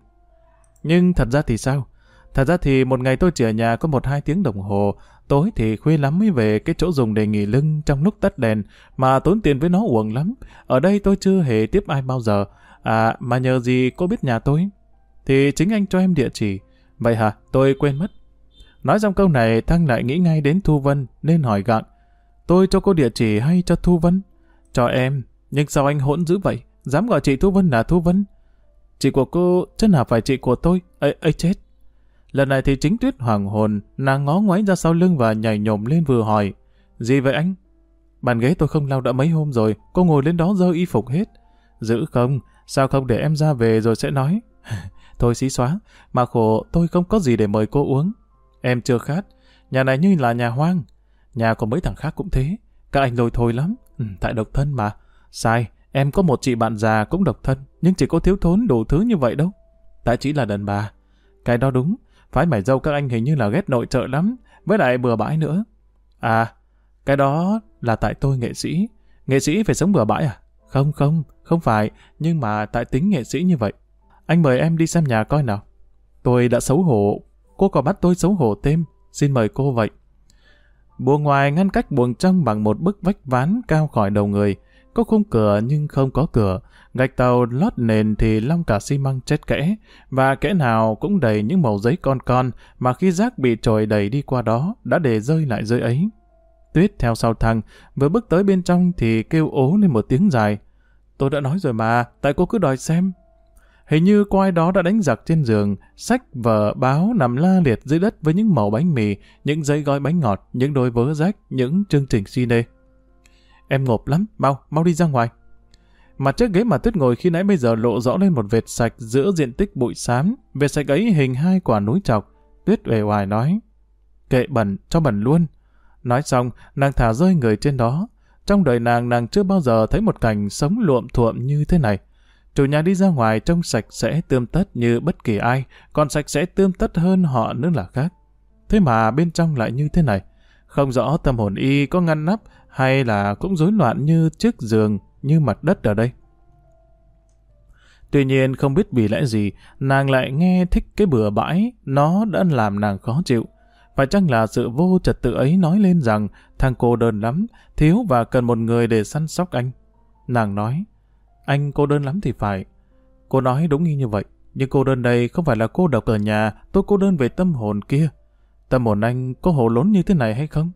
Nhưng thật ra thì sao? Thật ra thì một ngày tôi chỉ ở nhà có một hai tiếng đồng hồ. Tối thì khuya lắm mới về cái chỗ dùng để nghỉ lưng trong lúc tắt đèn. Mà tốn tiền với nó uổng lắm. Ở đây tôi chưa hề tiếp ai bao giờ. À, mà nhờ gì cô biết nhà tôi? Thì chính anh cho em địa chỉ. Vậy hả? Tôi quên mất. Nói xong câu này, Thăng lại nghĩ ngay đến Thu Vân, nên hỏi gọn. Tôi cho cô địa chỉ hay cho Thu Vân? Cho em, nhưng sao anh hỗn dữ vậy? Dám gọi chị Thu Vân là Thu Vân? Chị của cô, chứ nào phải chị của tôi? ấy ấy chết. Lần này thì chính tuyết hoàng hồn, nàng ngó ngoáy ra sau lưng và nhảy nhổm lên vừa hỏi. Gì vậy anh? Bàn ghế tôi không lau đã mấy hôm rồi, cô ngồi lên đó dơ y phục hết. Giữ không? Sao không để em ra về rồi sẽ nói? Thôi xí xóa, mà khổ tôi không có gì để mời cô uống. Em chưa khát, nhà này như là nhà hoang. Nhà của mấy thằng khác cũng thế. Các anh lôi thôi lắm, ừ, tại độc thân mà. Sai, em có một chị bạn già cũng độc thân, nhưng chỉ có thiếu thốn đủ thứ như vậy đâu. Tại chỉ là đàn bà. Cái đó đúng, phái mải dâu các anh hình như là ghét nội trợ lắm, với lại bừa bãi nữa. À, cái đó là tại tôi nghệ sĩ. Nghệ sĩ phải sống bừa bãi à? Không không, không phải, nhưng mà tại tính nghệ sĩ như vậy. Anh mời em đi xem nhà coi nào. Tôi đã xấu hổ cô còn bắt tôi xấu hổ thêm, xin mời cô vậy. Buồng ngoài ngăn cách buồng trong bằng một bức vách ván cao khỏi đầu người, có khung cửa nhưng không có cửa, gạch tàu lót nền thì long cả xi măng chết kẽ, và kẽ nào cũng đầy những màu giấy con con mà khi rác bị trồi đầy đi qua đó đã để rơi lại dưới ấy. Tuyết theo sau thằng, vừa bước tới bên trong thì kêu ố lên một tiếng dài. Tôi đã nói rồi mà, tại cô cứ đòi xem, Hình như có ai đó đã đánh giặc trên giường, sách, vở, báo nằm la liệt dưới đất với những mẩu bánh mì, những giấy gói bánh ngọt, những đôi vớ rách, những chương trình cine. Em ngộp lắm, mau, mau đi ra ngoài. Mặt chiếc ghế mà Tuyết ngồi khi nãy bây giờ lộ rõ lên một vệt sạch giữa diện tích bụi xám. Vệt sạch ấy hình hai quả núi chọc. Tuyết về hoài nói. Kệ bẩn, cho bẩn luôn. Nói xong, nàng thả rơi người trên đó. Trong đời nàng, nàng chưa bao giờ thấy một cảnh sống luộm thuộm như thế này. Chủ nhà đi ra ngoài trông sạch sẽ tươm tất như bất kỳ ai, còn sạch sẽ tươm tất hơn họ nữa là khác. Thế mà bên trong lại như thế này. Không rõ tâm hồn y có ngăn nắp hay là cũng rối loạn như chiếc giường, như mặt đất ở đây. Tuy nhiên không biết vì lẽ gì, nàng lại nghe thích cái bừa bãi, nó đã làm nàng khó chịu. Phải chăng là sự vô trật tự ấy nói lên rằng thằng cô đơn lắm, thiếu và cần một người để săn sóc anh. Nàng nói, anh cô đơn lắm thì phải. Cô nói đúng như vậy, nhưng cô đơn đây không phải là cô độc ở nhà, tôi cô đơn về tâm hồn kia. Tâm hồn anh có hồ lốn như thế này hay không?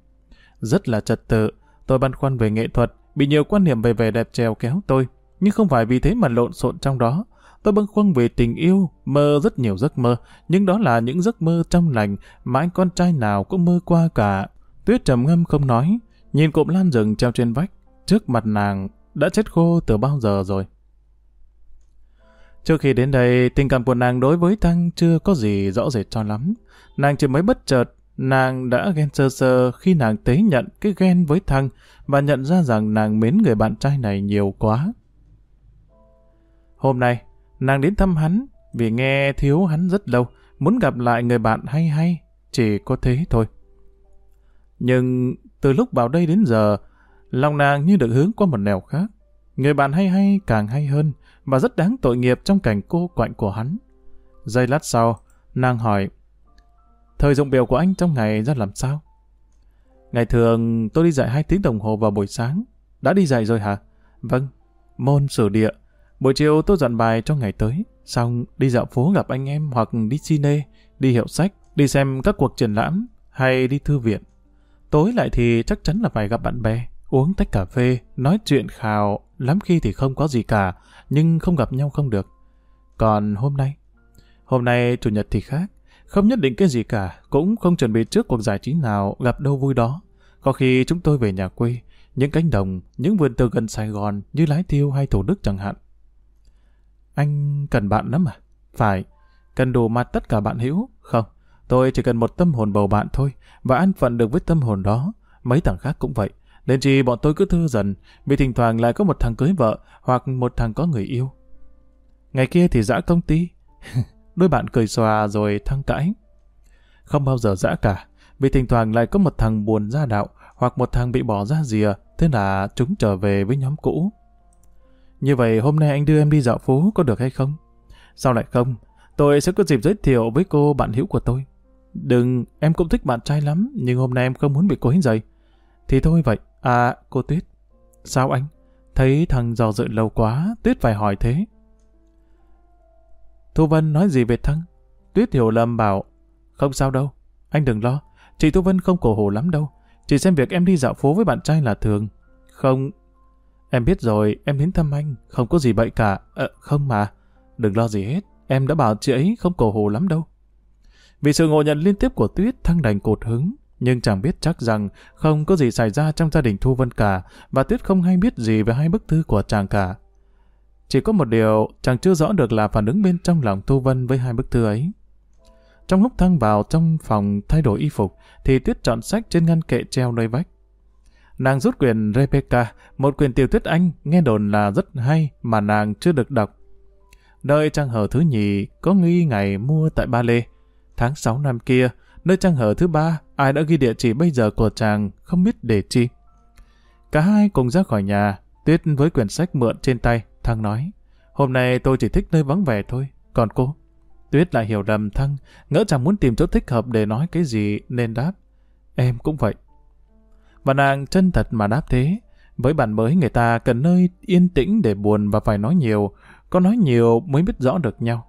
Rất là trật tự, tôi băn khoăn về nghệ thuật, bị nhiều quan niệm về vẻ đẹp trèo kéo tôi, nhưng không phải vì thế mà lộn xộn trong đó. Tôi băn khoăn về tình yêu, mơ rất nhiều giấc mơ, nhưng đó là những giấc mơ trong lành mà anh con trai nào cũng mơ qua cả. Tuyết trầm ngâm không nói, nhìn cụm lan rừng treo trên vách, trước mặt nàng đã chết khô từ bao giờ rồi. Trước khi đến đây, tình cảm của nàng đối với Thăng chưa có gì rõ rệt cho lắm. Nàng chỉ mới bất chợt, nàng đã ghen sơ sơ khi nàng tế nhận cái ghen với Thăng và nhận ra rằng nàng mến người bạn trai này nhiều quá. Hôm nay, nàng đến thăm hắn vì nghe thiếu hắn rất lâu, muốn gặp lại người bạn hay hay, chỉ có thế thôi. Nhưng từ lúc vào đây đến giờ, lòng nàng như được hướng qua một nẻo khác. Người bạn hay hay càng hay hơn, và rất đáng tội nghiệp trong cảnh cô quạnh của hắn. Giây lát sau, nàng hỏi, thời dụng biểu của anh trong ngày ra làm sao? Ngày thường tôi đi dạy hai tiếng đồng hồ vào buổi sáng. Đã đi dạy rồi hả? Vâng, môn sử địa. Buổi chiều tôi dặn bài cho ngày tới. Xong đi dạo phố gặp anh em hoặc đi cine, đi hiệu sách, đi xem các cuộc triển lãm hay đi thư viện. Tối lại thì chắc chắn là phải gặp bạn bè, uống tách cà phê, nói chuyện khào, lắm khi thì không có gì cả, nhưng không gặp nhau không được. Còn hôm nay? Hôm nay Chủ nhật thì khác, không nhất định cái gì cả, cũng không chuẩn bị trước cuộc giải trí nào gặp đâu vui đó. Có khi chúng tôi về nhà quê, những cánh đồng, những vườn từ gần Sài Gòn như Lái Tiêu hay Thủ Đức chẳng hạn. Anh cần bạn lắm à? Phải, cần đủ mặt tất cả bạn hữu? Không, tôi chỉ cần một tâm hồn bầu bạn thôi, và an phận được với tâm hồn đó. Mấy thằng khác cũng vậy. Nên chi bọn tôi cứ thư dần, vì thỉnh thoảng lại có một thằng cưới vợ hoặc một thằng có người yêu. Ngày kia thì dã công ty. Đôi bạn cười xòa rồi thăng cãi. Không bao giờ dã cả, vì thỉnh thoảng lại có một thằng buồn ra đạo hoặc một thằng bị bỏ ra rìa, thế là chúng trở về với nhóm cũ. Như vậy hôm nay anh đưa em đi dạo phố có được hay không? Sao lại không? Tôi sẽ có dịp giới thiệu với cô bạn hữu của tôi. Đừng, em cũng thích bạn trai lắm, nhưng hôm nay em không muốn bị quấy rầy. Thì thôi vậy, À, cô Tuyết. Sao anh? Thấy thằng dò dự lâu quá, Tuyết phải hỏi thế. Thu Vân nói gì về thằng? Tuyết hiểu lầm bảo, không sao đâu, anh đừng lo, chị Thu Vân không cổ hồ lắm đâu, chỉ xem việc em đi dạo phố với bạn trai là thường. Không, em biết rồi, em đến thăm anh, không có gì bậy cả, ờ, không mà, đừng lo gì hết, em đã bảo chị ấy không cổ hồ lắm đâu. Vì sự ngộ nhận liên tiếp của Tuyết, thăng đành cột hứng, nhưng chàng biết chắc rằng không có gì xảy ra trong gia đình Thu Vân cả, và Tuyết không hay biết gì về hai bức thư của chàng cả. Chỉ có một điều chàng chưa rõ được là phản ứng bên trong lòng Thu Vân với hai bức thư ấy. Trong lúc Thăng vào trong phòng thay đổi y phục, thì Tuyết chọn sách trên ngăn kệ treo nơi vách. Nàng rút quyền Rebecca, một quyền tiểu thuyết Anh, nghe đồn là rất hay mà nàng chưa được đọc. Nơi trang hở thứ nhì có nghi ngày mua tại Ba Lê. Tháng 6 năm kia, Nơi trang hở thứ ba, ai đã ghi địa chỉ bây giờ của chàng, không biết để chi. Cả hai cùng ra khỏi nhà, Tuyết với quyển sách mượn trên tay, Thăng nói, hôm nay tôi chỉ thích nơi vắng vẻ thôi, còn cô? Tuyết lại hiểu lầm Thăng, ngỡ chàng muốn tìm chỗ thích hợp để nói cái gì nên đáp, em cũng vậy. Và nàng chân thật mà đáp thế, với bạn mới người ta cần nơi yên tĩnh để buồn và phải nói nhiều, có nói nhiều mới biết rõ được nhau.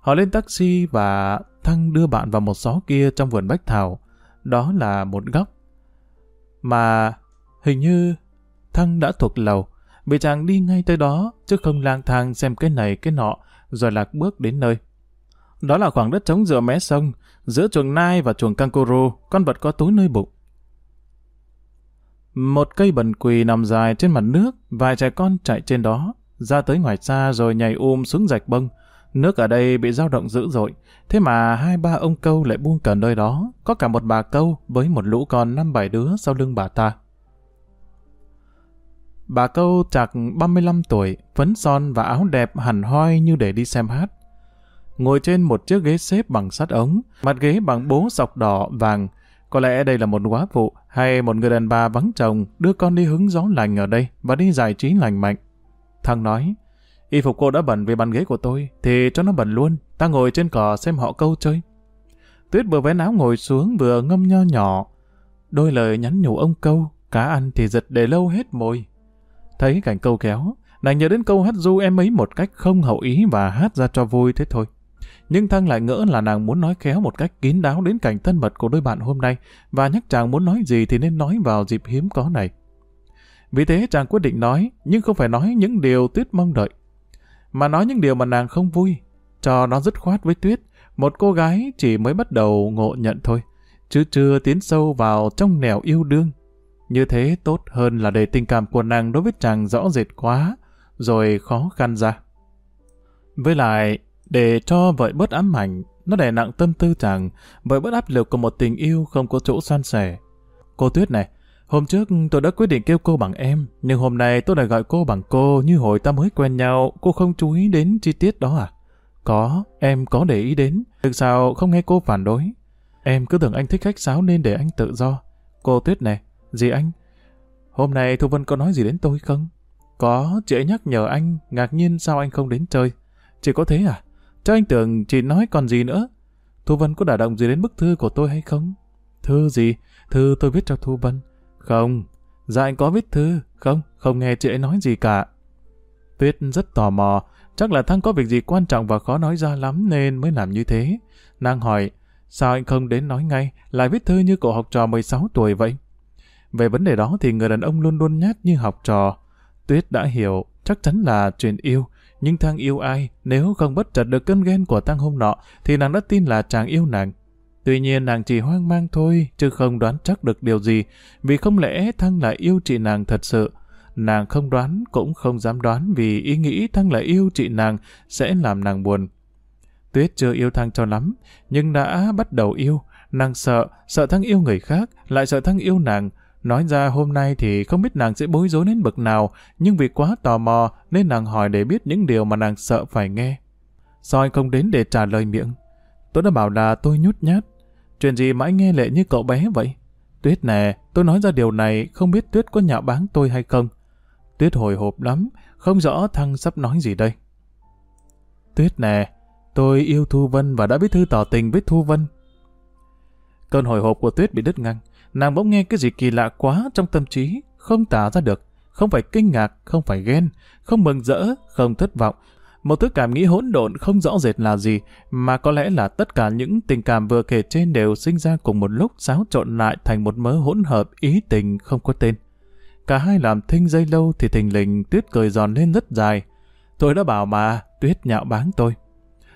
Họ lên taxi và Thăng đưa bạn vào một xó kia trong vườn bách thảo. Đó là một góc. Mà hình như Thăng đã thuộc lầu, vì chàng đi ngay tới đó, chứ không lang thang xem cái này cái nọ, rồi lạc bước đến nơi. Đó là khoảng đất trống giữa mé sông, giữa chuồng nai và chuồng kangaroo, con vật có túi nơi bụng. Một cây bần quỳ nằm dài trên mặt nước, vài trẻ con chạy trên đó, ra tới ngoài xa rồi nhảy um xuống rạch bông, Nước ở đây bị dao động dữ dội, thế mà hai ba ông câu lại buông cờ nơi đó, có cả một bà câu với một lũ con năm bảy đứa sau lưng bà ta. Bà câu chạc 35 tuổi, phấn son và áo đẹp hẳn hoi như để đi xem hát. Ngồi trên một chiếc ghế xếp bằng sắt ống, mặt ghế bằng bố sọc đỏ vàng, Có lẽ đây là một quá phụ hay một người đàn bà vắng chồng đưa con đi hứng gió lành ở đây và đi giải trí lành mạnh. Thằng nói, y phục cô đã bẩn vì bàn ghế của tôi, thì cho nó bẩn luôn, ta ngồi trên cỏ xem họ câu chơi. Tuyết vừa vén áo ngồi xuống vừa ngâm nho nhỏ. Đôi lời nhắn nhủ ông câu, cá ăn thì giật để lâu hết môi. Thấy cảnh câu kéo, nàng nhớ đến câu hát du em ấy một cách không hậu ý và hát ra cho vui thế thôi. Nhưng Thăng lại ngỡ là nàng muốn nói khéo một cách kín đáo đến cảnh thân mật của đôi bạn hôm nay và nhắc chàng muốn nói gì thì nên nói vào dịp hiếm có này. Vì thế chàng quyết định nói, nhưng không phải nói những điều Tuyết mong đợi, mà nói những điều mà nàng không vui, cho nó dứt khoát với Tuyết, một cô gái chỉ mới bắt đầu ngộ nhận thôi, chứ chưa tiến sâu vào trong nẻo yêu đương. Như thế tốt hơn là để tình cảm của nàng đối với chàng rõ rệt quá, rồi khó khăn ra. Với lại, để cho vợ bớt ám ảnh, nó đè nặng tâm tư chàng, vợ bớt áp lực của một tình yêu không có chỗ san sẻ. Cô Tuyết này, hôm trước tôi đã quyết định kêu cô bằng em, nhưng hôm nay tôi lại gọi cô bằng cô như hồi ta mới quen nhau, cô không chú ý đến chi tiết đó à? Có, em có để ý đến, thực sao không nghe cô phản đối. Em cứ tưởng anh thích khách sáo nên để anh tự do. Cô Tuyết này, gì anh? Hôm nay Thu Vân có nói gì đến tôi không? Có, chị ấy nhắc nhở anh, ngạc nhiên sao anh không đến chơi. Chỉ có thế à? Cho anh tưởng chị nói còn gì nữa. Thu Vân có đả động gì đến bức thư của tôi hay không? Thư gì? Thư tôi viết cho Thu Vân. Không. Dạ anh có viết thư. Không, không nghe chị ấy nói gì cả. Tuyết rất tò mò. Chắc là Thăng có việc gì quan trọng và khó nói ra lắm nên mới làm như thế. Nàng hỏi, sao anh không đến nói ngay, lại viết thư như cậu học trò 16 tuổi vậy? Về vấn đề đó thì người đàn ông luôn luôn nhát như học trò. Tuyết đã hiểu, chắc chắn là chuyện yêu, nhưng Thăng yêu ai, nếu không bất chợt được cơn ghen của Thăng hôm nọ, thì nàng đã tin là chàng yêu nàng. Tuy nhiên nàng chỉ hoang mang thôi, chứ không đoán chắc được điều gì, vì không lẽ Thăng lại yêu chị nàng thật sự. Nàng không đoán, cũng không dám đoán vì ý nghĩ Thăng lại yêu chị nàng sẽ làm nàng buồn. Tuyết chưa yêu Thăng cho lắm, nhưng đã bắt đầu yêu. Nàng sợ, sợ Thăng yêu người khác, lại sợ Thăng yêu nàng, Nói ra hôm nay thì không biết nàng sẽ bối rối đến bậc nào, nhưng vì quá tò mò nên nàng hỏi để biết những điều mà nàng sợ phải nghe. Soi anh không đến để trả lời miệng? Tôi đã bảo là tôi nhút nhát. Chuyện gì mà anh nghe lệ như cậu bé vậy? Tuyết nè, tôi nói ra điều này không biết Tuyết có nhạo báng tôi hay không. Tuyết hồi hộp lắm, không rõ Thăng sắp nói gì đây. Tuyết nè, tôi yêu Thu Vân và đã viết thư tỏ tình với Thu Vân. Cơn hồi hộp của Tuyết bị đứt ngang nàng bỗng nghe cái gì kỳ lạ quá trong tâm trí, không tả ra được, không phải kinh ngạc, không phải ghen, không mừng rỡ, không thất vọng. Một thứ cảm nghĩ hỗn độn không rõ rệt là gì, mà có lẽ là tất cả những tình cảm vừa kể trên đều sinh ra cùng một lúc xáo trộn lại thành một mớ hỗn hợp ý tình không có tên. Cả hai làm thinh dây lâu thì thình lình tuyết cười giòn lên rất dài. Tôi đã bảo mà, tuyết nhạo báng tôi.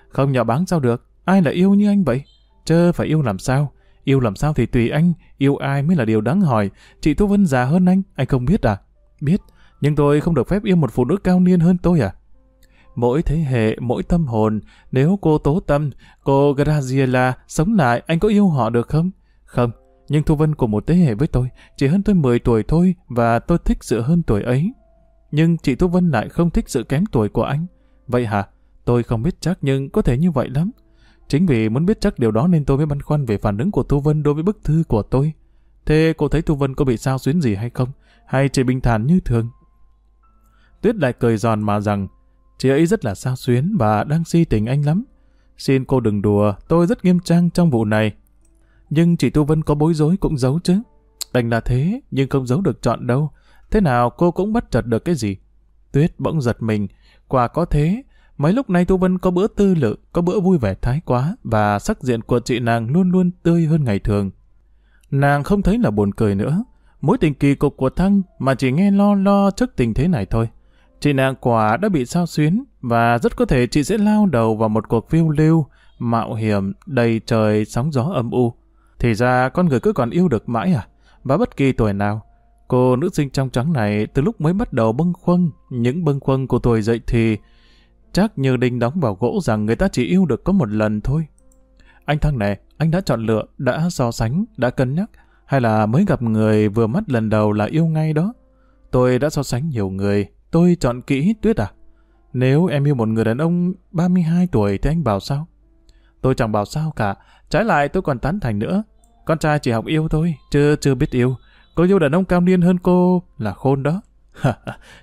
Không nhạo báng sao được, ai là yêu như anh vậy? Chơ phải yêu làm sao? Yêu làm sao thì tùy anh, yêu ai mới là điều đáng hỏi. Chị Thu Vân già hơn anh, anh không biết à? Biết, nhưng tôi không được phép yêu một phụ nữ cao niên hơn tôi à? Mỗi thế hệ, mỗi tâm hồn, nếu cô Tố Tâm, cô Graziella sống lại, anh có yêu họ được không? Không, nhưng Thu Vân cùng một thế hệ với tôi, chỉ hơn tôi 10 tuổi thôi và tôi thích sự hơn tuổi ấy. Nhưng chị Thu Vân lại không thích sự kém tuổi của anh. Vậy hả? Tôi không biết chắc nhưng có thể như vậy lắm. Chính vì muốn biết chắc điều đó nên tôi mới băn khoăn về phản ứng của Thu Vân đối với bức thư của tôi. Thế cô thấy Thu Vân có bị sao xuyến gì hay không? Hay chỉ bình thản như thường? Tuyết lại cười giòn mà rằng chị ấy rất là sao xuyến và đang si tình anh lắm. Xin cô đừng đùa, tôi rất nghiêm trang trong vụ này. Nhưng chị Thu Vân có bối rối cũng giấu chứ. Đành là thế, nhưng không giấu được chọn đâu. Thế nào cô cũng bắt chợt được cái gì. Tuyết bỗng giật mình. Quả có thế, Mấy lúc này Thu Vân có bữa tư lự, có bữa vui vẻ thái quá và sắc diện của chị nàng luôn luôn tươi hơn ngày thường. Nàng không thấy là buồn cười nữa. Mối tình kỳ cục của Thăng mà chỉ nghe lo lo trước tình thế này thôi. Chị nàng quả đã bị sao xuyến và rất có thể chị sẽ lao đầu vào một cuộc phiêu lưu, mạo hiểm, đầy trời sóng gió âm u. Thì ra con người cứ còn yêu được mãi à? Và bất kỳ tuổi nào. Cô nữ sinh trong trắng này từ lúc mới bắt đầu bâng khuâng, những bâng khuâng của tuổi dậy thì Chắc như đinh đóng vào gỗ rằng người ta chỉ yêu được có một lần thôi. Anh thằng này, anh đã chọn lựa, đã so sánh, đã cân nhắc, hay là mới gặp người vừa mắt lần đầu là yêu ngay đó? Tôi đã so sánh nhiều người, tôi chọn kỹ Tuyết à? Nếu em yêu một người đàn ông 32 tuổi thì anh bảo sao? Tôi chẳng bảo sao cả, trái lại tôi còn tán thành nữa. Con trai chỉ học yêu thôi, chưa chưa biết yêu. Cô yêu đàn ông cao niên hơn cô là khôn đó.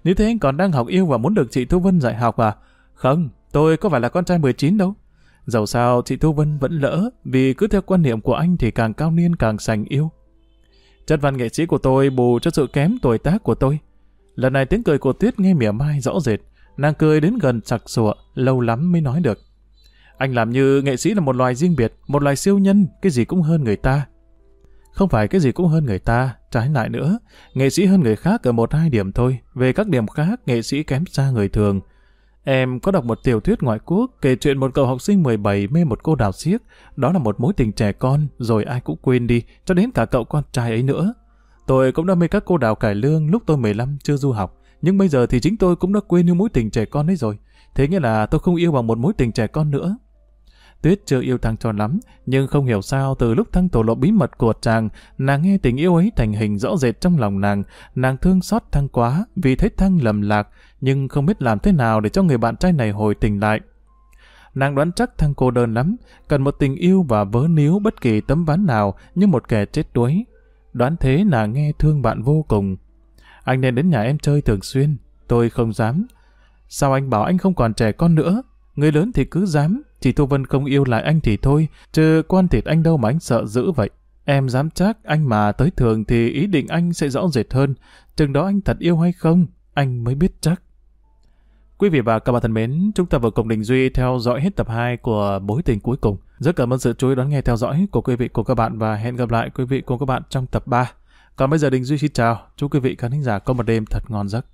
Như thế anh còn đang học yêu và muốn được chị Thu Vân dạy học à? Không, tôi có phải là con trai 19 đâu. Dẫu sao chị Thu Vân vẫn lỡ, vì cứ theo quan niệm của anh thì càng cao niên càng sành yêu. Chất văn nghệ sĩ của tôi bù cho sự kém tuổi tác của tôi. Lần này tiếng cười của Tuyết nghe mỉa mai rõ rệt. Nàng cười đến gần sặc sụa, lâu lắm mới nói được. Anh làm như nghệ sĩ là một loài riêng biệt, một loài siêu nhân, cái gì cũng hơn người ta. Không phải cái gì cũng hơn người ta, trái lại nữa. Nghệ sĩ hơn người khác ở một hai điểm thôi. Về các điểm khác, nghệ sĩ kém xa người thường. Em có đọc một tiểu thuyết ngoại quốc kể chuyện một cậu học sinh 17 mê một cô đào xiếc. Đó là một mối tình trẻ con, rồi ai cũng quên đi, cho đến cả cậu con trai ấy nữa. Tôi cũng đã mê các cô đào cải lương lúc tôi 15 chưa du học. Nhưng bây giờ thì chính tôi cũng đã quên những mối tình trẻ con ấy rồi. Thế nghĩa là tôi không yêu bằng một mối tình trẻ con nữa. Tuyết chưa yêu Thăng cho lắm, nhưng không hiểu sao từ lúc Thăng tổ lộ bí mật của chàng, nàng nghe tình yêu ấy thành hình rõ rệt trong lòng nàng, nàng thương xót Thăng quá vì thấy Thăng lầm lạc, nhưng không biết làm thế nào để cho người bạn trai này hồi tình lại. Nàng đoán chắc Thăng cô đơn lắm, cần một tình yêu và vớ níu bất kỳ tấm ván nào như một kẻ chết đuối. Đoán thế là nghe thương bạn vô cùng. Anh nên đến nhà em chơi thường xuyên, tôi không dám. Sao anh bảo anh không còn trẻ con nữa? Người lớn thì cứ dám, chỉ Thu Vân không yêu lại anh thì thôi, chứ quan thịt anh đâu mà anh sợ dữ vậy. Em dám chắc anh mà tới thường thì ý định anh sẽ rõ rệt hơn. Chừng đó anh thật yêu hay không, anh mới biết chắc. Quý vị và các bạn thân mến, chúng ta vừa cùng Đình Duy theo dõi hết tập 2 của Bối tình cuối cùng. Rất cảm ơn sự chú ý đón nghe theo dõi của quý vị của các bạn và hẹn gặp lại quý vị cùng các bạn trong tập 3. Còn bây giờ Đình Duy xin chào, chúc quý vị khán thính giả có một đêm thật ngon giấc.